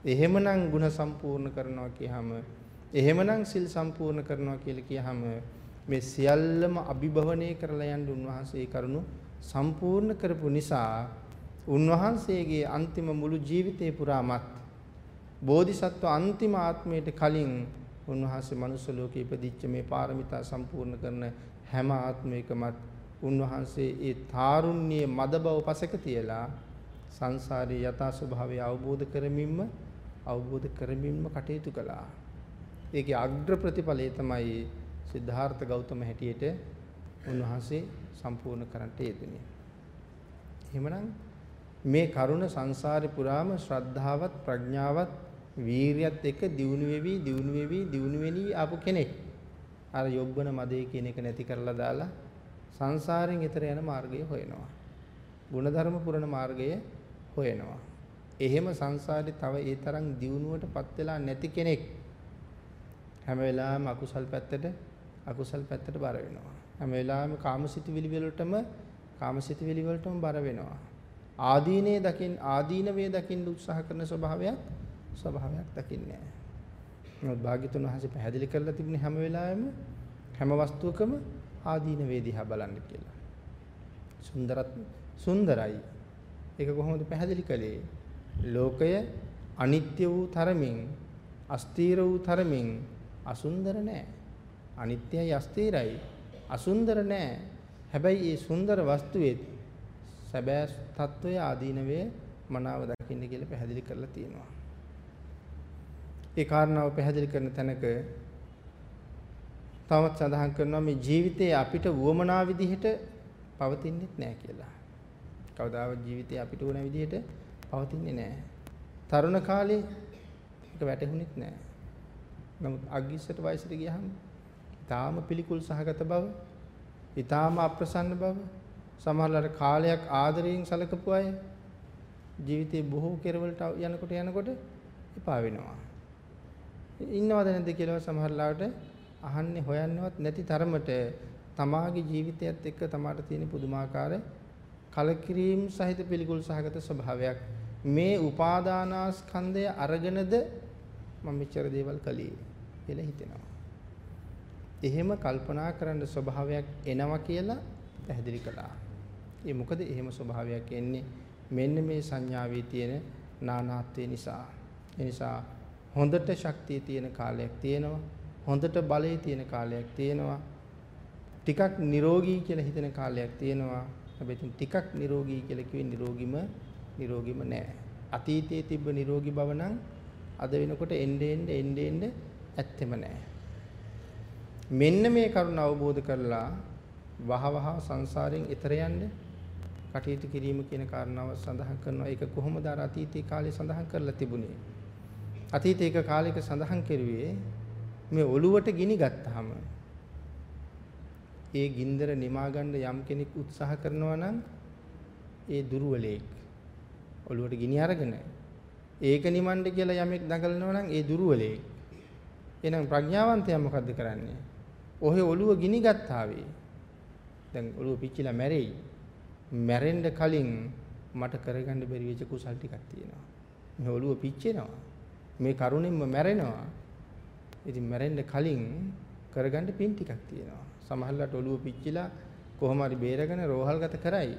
Speaker 1: එහෙමනම් ಗುಣ සම්පූර්ණ කරනවා කියහම එහෙමනම් සිල් සම්පූර්ණ කරනවා කියලා කියහම මේ සියල්ලම අභිභවනය කරලා යන්න උන්වහන්සේ කරුණු සම්පූර්ණ කරපු නිසා උන්වහන්සේගේ අන්තිම මුළු ජීවිතේ පුරාමත් බෝධිසත්ව අන්තිම ආත්මයට කලින් උන්වහන්සේ මනුස්ස ලෝකේ ඉපදිච්ච මේ පාරමිතා සම්පූර්ණ කරන හැම ආත්මයකමත් උන්වහන්සේ ඒ තාරුණ්‍ය මද බව පසක තියලා සංසාරයේ යථා ස්වභාවය අවබෝධ කරමින්ම අවබෝධ කරමින්ම කටයුතු කළා. ඒකේ අග්‍ර ප්‍රතිඵලය තමයි සිද්ධාර්ථ ගෞතම හැටියට උන්වහන්සේ සම්පූර්ණ කරන්නට යෙදුනේ. එහෙමනම් මේ කරුණ සංසාරේ පුරාම ශ්‍රද්ධාවත් ප්‍රඥාවත් වීරියත් එක්ක දියුණු වෙවි දියුණු වෙවි දියුණු වෙනි ආපු කෙනෙක්. අර යොබ්බන මදේ කියන එක නැති කරලා දාලා සංසාරයෙන් එතර යන මාර්ගය හොයනවා. ಗುಣධර්ම පුරණ මාර්ගය හොයනවා. එහෙම සංසාරේ තව ඒ තරම් දියුණුවටපත් වෙලා නැති කෙනෙක් හැම වෙලාවෙම අකුසල් පැත්තට අකුසල් පැත්තට බර වෙනවා. හැම වෙලාවෙම කාමසිතවිලි වලටම කාමසිතවිලි වලටම බර වෙනවා. ආදීනේ දකින් ආදීනවේ දකින්න උත්සාහ කරන ස්වභාවයක් ස්වභාවයක් දකින්නේ නැහැ. නමුත් භාග්‍යතුන් වහන්සේ පැහැදිලි කරලා තිබුණේ හැම වෙලාවෙම හැම වස්තුවකම ආදීනවේ දිහා බලන්න කියලා. සුන්දරත් සුන්දරයි. ඒක කොහොමද පැහැදිලි කළේ? ලෝකය අනිත්‍ය වූ තරමින් අස්තීර වූ තරමින් අසුන්දර නෑ. අනිත්‍යයි අස්තීරයි අසුන්දර නෑ. හැබැයි මේ සුන්දර වස්තුවේ සැබෑ తত্ত্বය ආදීනවේ මනාව දකින්න කියලා පැහැදිලි කරලා තියෙනවා. ඒ කාරණාව පැහැදිලි කරන තැනක තවත් සඳහන් කරනවා මේ ජීවිතේ අපිට වුවමනා විදිහට පවතින්නේ නැහැ කියලා. කවදාවත් ජීවිතේ අපිට ඕන විදිහට පවතින්නේ නැහැ. තරුණ කාලේ ඒක වැටහුණෙත් නැහැ. නමුත් අග්ගිස්සට වයසට ගියහම ඊටාම පිළිකුල් සහගත බව, ඊටාම අප්‍රසන්න බව, සමහරවල් කාලයක් ආදරයෙන් සැලකපු අය ජීවිතේ බොහෝ කෙරවලට යනකොට යනකොට එපා වෙනවා. ඉන්නවද නැද්ද කියලා සමහරලාට අහන්නේ හොයන්නවත් නැති තරමට තමාගේ ජීවිතයත් එක්ක තමාට තියෙන පුදුමාකාර කලකිරීම සහිත පිළිකුල් සහගත ස්වභාවයක් මේ උපාදානාස්කන්ධය අරගෙනද මම මෙච්චර දේවල් කළේ කියලා හිතෙනවා. එහෙම කල්පනා කරන්න ස්වභාවයක් එනවා කියලා පැහැදිලි කළා. ඒ මොකද එහෙම ස්වභාවයක් එන්නේ මෙන්න මේ සංඥාවේ තියෙන නානාත්වය නිසා. ඒ නිසා හොඳට ශක්තිය තියෙන කාලයක් තියෙනවා. හොඳට බලය තියෙන කාලයක් තියෙනවා. ටිකක් නිරෝගී කියලා හිතෙන කාලයක් තියෙනවා. හැබැයි ටිකක් නිරෝගී කියලා කිව්වේ නිරෝගීම නිරෝගීම නෑ. අතීතයේ තිබ්බ නිරෝගී බව නම් අද වෙනකොට එන්නේ එන්නේ එන්නේ එන්නේ ඇත්තෙම නෑ. මෙන්න මේ කරුණ අවබෝධ කරලා වහවහ සංසාරයෙන් එතර යන්න කටයුතු කිරීම කියන කාරණාව සඳහන් කරනවා. ඒක කොහොමද අර අතීතයේ කාලේ සඳහන් කරලා තිබුණේ? අතීතයේ එක කාලයක සඳහන් කෙරුවේ මේ ඔළුවට ගිනි ගත්තාම ඒ ගින්දර නිමා ගන්න යම් කෙනෙක් උත්සාහ කරනවා නම් ඒ දුර්වලෙක් ඔළුවට ගිනි අරගෙන ඒක නිමන්න කියලා යමෙක් දඟලනවා නම් ඒ දුර්වලෙක් එහෙනම් ප්‍රඥාවන්තයා මොකද්ද කරන්නේ ඔහෙ ඔළුව ගිනි ගත්තාවේ. දැන් ඔළුව පිච්චිලා මැරෙයි. මැරෙන්න කලින් මට කරගන්න බැරි වෙච්ච කුසල් ටිකක් තියෙනවා. මේ ඔළුව පිච්චෙනවා. මේ කරුණෙන්ම මැරෙනවා. ඉතින් මැරෙන්න කලින් කරගන්න පින් ටිකක් තියෙනවා. සමහරවිට ඔළුව පිච්චිලා කොහොම හරි බේරගෙන රෝහල්ගත කරයි.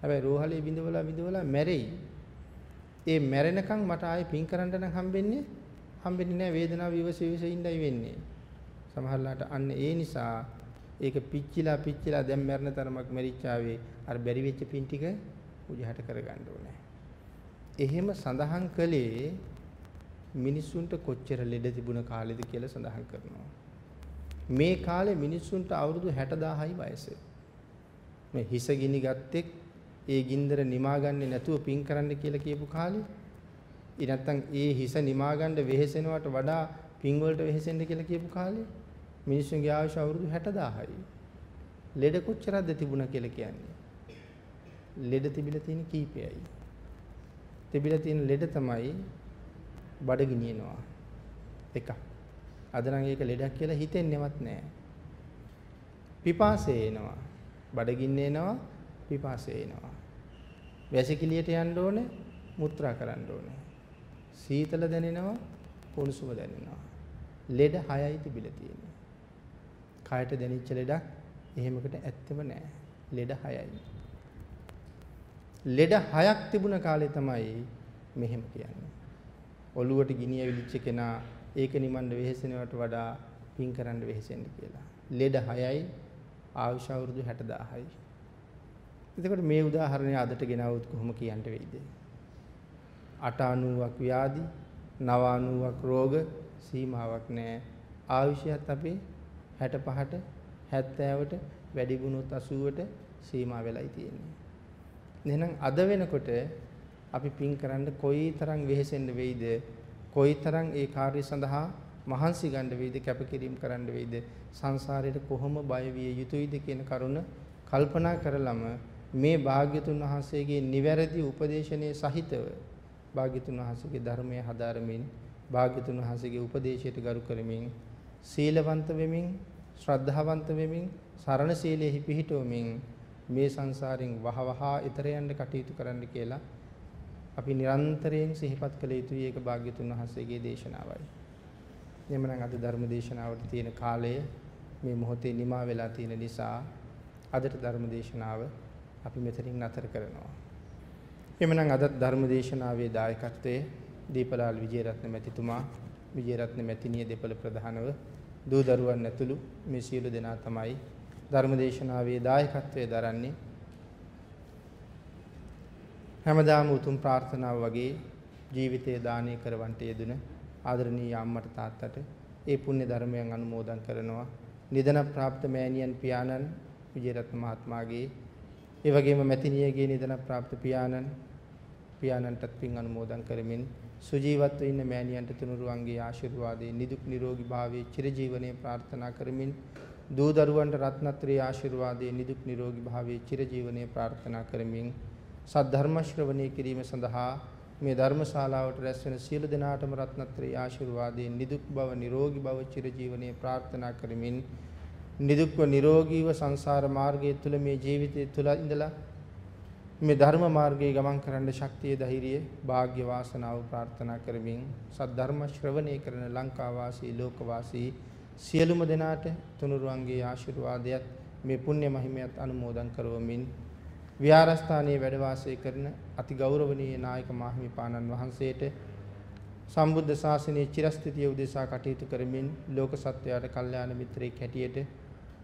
Speaker 1: හැබැයි රෝහලේ බිඳවලා බිඳවලා මැරෙයි. ඒ මැරෙනකන් මට ආයේ පින් කරන්න නම් හම්බෙන්නේ හම්බෙන්නේ නැහැ වේදනාව විවස විවස ඉඳයි වෙන්නේ. සමහරලාට අන්න ඒ නිසා ඒක පිච්චිලා පිච්චිලා දැන් මැරෙන තරමක් මැරිච්චාවේ අර බැරි වෙච්ච පින් ටික උජහට කරගන්න ඕනේ. එහෙම සඳහන් කළේ මිනිස්සුන්ට කොච්චර ලෙඩ තිබුණ කාලෙද කියලා සඳහන් කරනවා. මේ කාලේ මිනිස්සුන්ට අවුරුදු 60000යි වයස. මේ හිස ගිනි ගත්තෙක් ඒ ගින්දර නිමා ගන්නේ නැතුව පින් කරන්න කියලා කියපු කාලේ. ඊ නැත්තම් ඒ හිස නිමා ගන්න වෙහෙසෙනවට වඩා පින් වලට වෙහෙසෙන්න කියලා කියපු කාලේ. මිනිස්සුන්ගේ ආයුෂ අවුරුදු 60000යි. ලෙඩ කොච්චරද තිබුණා කියලා කියන්නේ. ලෙඩ තිබිලා තියෙන කීපයයි. තිබිලා තියෙන ලෙඩ තමයි බඩගිනියනවා. එකක්. අද නම් ඒක ලෙඩක් කියලා හිතෙන්නේවත් නැහැ. පිපාසය එනවා. බඩගින්න එනවා, පිපාසය එනවා. වැසිකිළියට යන්න ඕනේ, මුත්‍රා කරන්න ඕනේ. සීතල දැනෙනවා, උණුසුම දැනෙනවා. ලෙඩ 6යි තිබිලා තියෙන්නේ. කයට දැනෙච්ච ලෙඩක් එහෙමකට ඇත්තෙම නැහැ. ලෙඩ 6යි. ලෙඩ 6ක් තිබුණ කාලේ තමයි මෙහෙම කියන්නේ. ඔළුවට ගිනි ඇවිලිච්ච කෙනා ඒක නිමන්න වෙහෙසෙනවට වඩා පින් කරන්න වෙහෙසෙන්න කියලා. ලෙඩ 6යි ආයුෂ අවුරුදු 60000යි. එතකොට මේ උදාහරණය අදට ගෙනවුත් කොහොම කියන්න වෙයිද? 890ක් ව්‍යාධි 990ක් රෝග සීමාවක් නැහැ. ආයුෂයත් අපේ 65ට 70ට වැඩි වුණොත් 80ට සීමා වෙලයි තියෙන්නේ. එහෙනම් අද වෙනකොට අපි පින් කරන්න කොයිතරම් වෙහෙසෙන්න වෙයිද? කොයිතරම් ඒ කාර්ය සඳහා මහන්සි ගන්න වෙයිද? කැපකිරීම කරන්න වෙයිද? සංසාරයට කොහොම බය විය යුතුයිද කියන කරුණ කල්පනා කරලම මේ භාග්‍යතුන් වහන්සේගේ නිවැරදි උපදේශනයේ සහිතව භාග්‍යතුන් වහන්සේගේ ධර්මයේ හදාරමින් භාග්‍යතුන් වහන්සේගේ උපදේශයට ගරු කරමින් සීලවන්ත වෙමින් ශ්‍රද්ධාවන්ත වෙමින් සරණ සීලෙහි පිහිටවමින් මේ සංසාරෙන් වහවහා ඈතර යන්න කටයුතු කරන්න කියලා අපි නිරන්තරයෙන් සිහිපත් කළ යුතුයි ඒක භාග්‍යතුන් වහන්සේගේ දේශනාවයි. එhmenan අද ධර්ම දේශනාවට තියෙන කාලය මේ මොහොතේ නිමා වෙලා තියෙන නිසා අදට ධර්ම දේශනාව අපි මෙතනින් නතර කරනවා. එhmenan අද ධර්ම දේශනාවේ දායකත්වයේ දීපලාල් විජේරත්න මැතිතුමා විජේරත්න මැතිණිය දෙපළ ප්‍රධානව දූ දරුවන් ඇතුළු මේ සියලු දෙනා තමයි ධර්මදේශනාවේ දායකත්වයේ දරන්නේ. හැමදාම උතුම් ප්‍රාර්ථනාව වගේ ජීවිතය දානය කරවන්ට යෙදුන ආදරණීය අම්මට තාත්තට ඒ පුණ්‍ය ධර්මයන් අනුමෝදන් කරනවා. නිදන ප්‍රාප්ත මෑණියන් පියාණන් විජේරත්න මහත්මයාගේ ඒ වගේම මැතිණියගේ නිදන ප්‍රාප්ත පියාණන් පියාණන්ටත් පින් අනුමෝදන් කරමින් සුජීවත්ව ඉන්න මෑණියන්ට තුනුරුවන්ගේ ආශිර්වාදයේ නිදුක් නිරෝගී භාවයේ චිරජීවනයේ ප්‍රාර්ථනා කරමින් දූ දරුවන්ට රත්නත්‍රී ආශිර්වාදයේ නිදුක් නිරෝගී භාවයේ චිරජීවනයේ ප්‍රාර්ථනා කරමින් සද්ධර්ම ශ්‍රවණය කිරීම සඳහා මේ ධර්මශාලාවට රැස් වෙන සියලු දෙනාටම රත්නත්‍රී ආශිර්වාදයේ නිදුක් බව නිරෝගී බව චිරජීවනයේ ප්‍රාර්ථනා කරමින් නිදුක්ව නිරෝගීව සංසාර මාර්ගයේ තුල මේ ජීවිතය තුල ඉඳලා මේ ධර්ම මාර්ගයේ ගමන් කරන්න ශක්තිය ධෛර්යය වාග්ය වාසනාව ප්‍රාර්ථනා කරමින් සද්ධර්ම ශ්‍රවණය කරන ලංකා වාසී ලෝක වාසී සියලුම දෙනාට තුනුරුවන්ගේ ආශිර්වාදයත් මේ පුණ්‍ය මහිමයත් අනුමෝදන් කරවමින් විහාරස්ථානයේ වැඩ වාසය කරන අති ගෞරවනීය නායක මාහිමිපාණන් වහන්සේට සම්බුද්ධ ශාසනයේ චිරස්ථිතිය උදෙසා කටයුතු කරමින් ලෝක සත්වයාට කල්යාණ මිත්‍රයෙක් හැටියට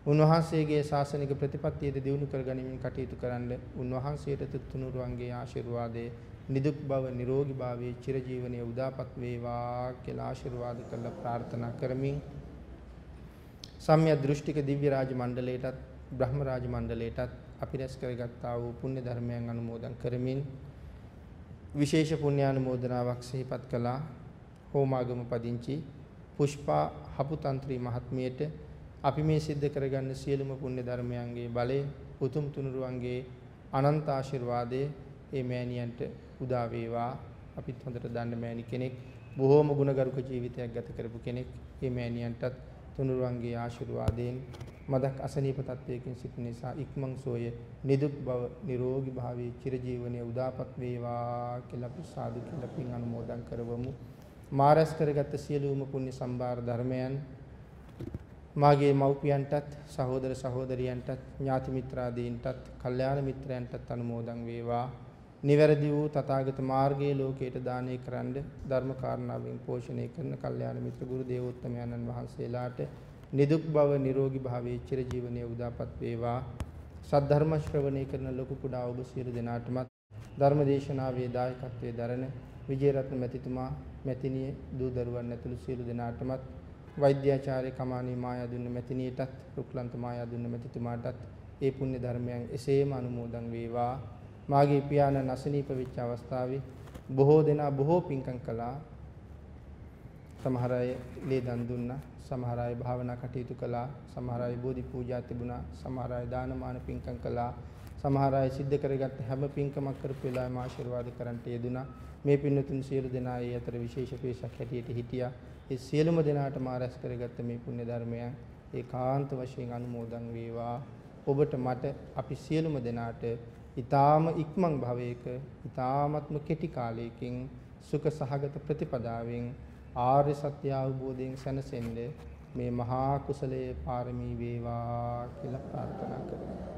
Speaker 1: උන්වහන්සේගේ ශාසනික ප්‍රතිපත්තියද දියුණු කරගනිමින් කටයුතු කරන්න උන්වහන්සේට තුනුරුවන්ගේ ආශිර්වාදයේ නිදුක් බව නිරෝගී භාවයේ චිරජීවනයේ උදාපත් වේවා කියලා ආශිර්වාද කරලා ප්‍රාර්ථනා කරමින් සම්‍යක් දෘෂ්ටික දිව්‍ය රාජ මණ්ඩලයටත් බ්‍රහ්ම රාජ මණ්ඩලයටත් අපි රැස් කරගත්තා වූ පුණ්‍ය ධර්මයන් අනුමෝදන් කරමින් විශේෂ පුණ්‍යානුමෝදනාවක් සිහිපත් කළා. හෝමාගම පදිංචි පුෂ්පා හපුතන්ත්‍රී මහත්මියට අපි මේ සිද්ධ කරගන්න සියලුම පුණ්‍ය ධර්මයන්ගේ බලය උතුම් තුනුරුවන්ගේ අනන්ත ආශිර්වාදයේ මේ මෑණියන්ට උදා වේවා. අපිත් හොඳට දන්න මෑණි කෙනෙක් බොහෝම ගුණගරුක ජීවිතයක් ගත කරපු කෙනෙක් මේ මෑණියන්ටත් තුනුරුවන්ගේ ආශිර්වාදයෙන් මදක් අසනීප තත්වයකින් සිටින නිසා ඉක්මන් සෝය නිදුක් බව නිරෝගී භාවයේ චිරජීවනයේ උදාපත් වේවා කියලා අපි සාදු කියලා පින් අනුමෝදන් කරවමු. මාරස් කරගත් සියලුම පුණ්‍ය සම්භාර ධර්මයන් මාගේ මව්පියන්ටත් සහෝදර සහෝදරියන්ටත් ඥාති මිත්‍රාදීන්ටත් කල්යාණ මිත්‍රයන්ටත් අනුමෝදන් වේවා. නිවැරදි වූ තථාගත මාර්ගයේ ලෝකයට දානය කරන්න ධර්ම කාරණාවෙන් පෝෂණය කරන කල්යාණ මිත්‍ර ගුරු දේවෝත්තමයන්න් වහන්සේලාට නිදුක් බව නිරෝගී භාවයේ චිරජීවනයේ උදාපත් වේවා. සද්ධර්ම ශ්‍රවණය කරන ලොකු කුඩා ඔබ සියලු දෙනාටම ධර්ම දේශනාවේ දායකත්වයේ දරන විජේරත්න මැතිතුමා මැතිණිය දූ දරුවන් ඇතුළු සියලු දෙනාටමත් වෛද්‍යාචාර්ය කමානී මායාදුන්න මැතිණියටත් රුක්ලන්ත මායාදුන්න මැතිතුමාටත් ඒ පුණ්‍ය ධර්මයන් එසේම අනුමෝදන් වේවා. මාගේ පියාණන් අසනීප වෙච්ච අවස්ථාවේ බොහෝ දෙනා බොහෝ පින්කම් කළා. සමහර අය ලේ දන් දුන්නා සමහර අය භාවනා කටයුතු කළා සමහර අය බෝධි පූජා තිබුණා සමහර අය දානමාන පින්කම් කළා. සමහර අය සිද්ධ කරගත්ත හැම පින්කමක් කරපු වෙලාවෙම ආශිර්වාද කරන්ට යෙදුනා මේ පින්නතුන් සියලු දෙනා ඒ අතර විශේෂ පිරිසක් හැටියට හිටියා ඒ සියලුම දෙනාට මා රැස් කරගත්ත මේ පුණ්‍ය ධර්මයන් ඒකාන්ත වශයෙන් අනුමෝදන් වේවා. ඔබට මට අපි සියලුම දෙනාට ඊ타ම ඉක්මන් භවයක ඊ타මත්ම කෙටි කාලයකින් සුඛ සහගත ප්‍රතිපදාවෙන් ආර්ය සත්‍ය අවබෝධයෙන් සැනසෙන්න මේ මහා කුසලයේ පාරමී වේවා කියලා ප්‍රාර්ථනා කරමු.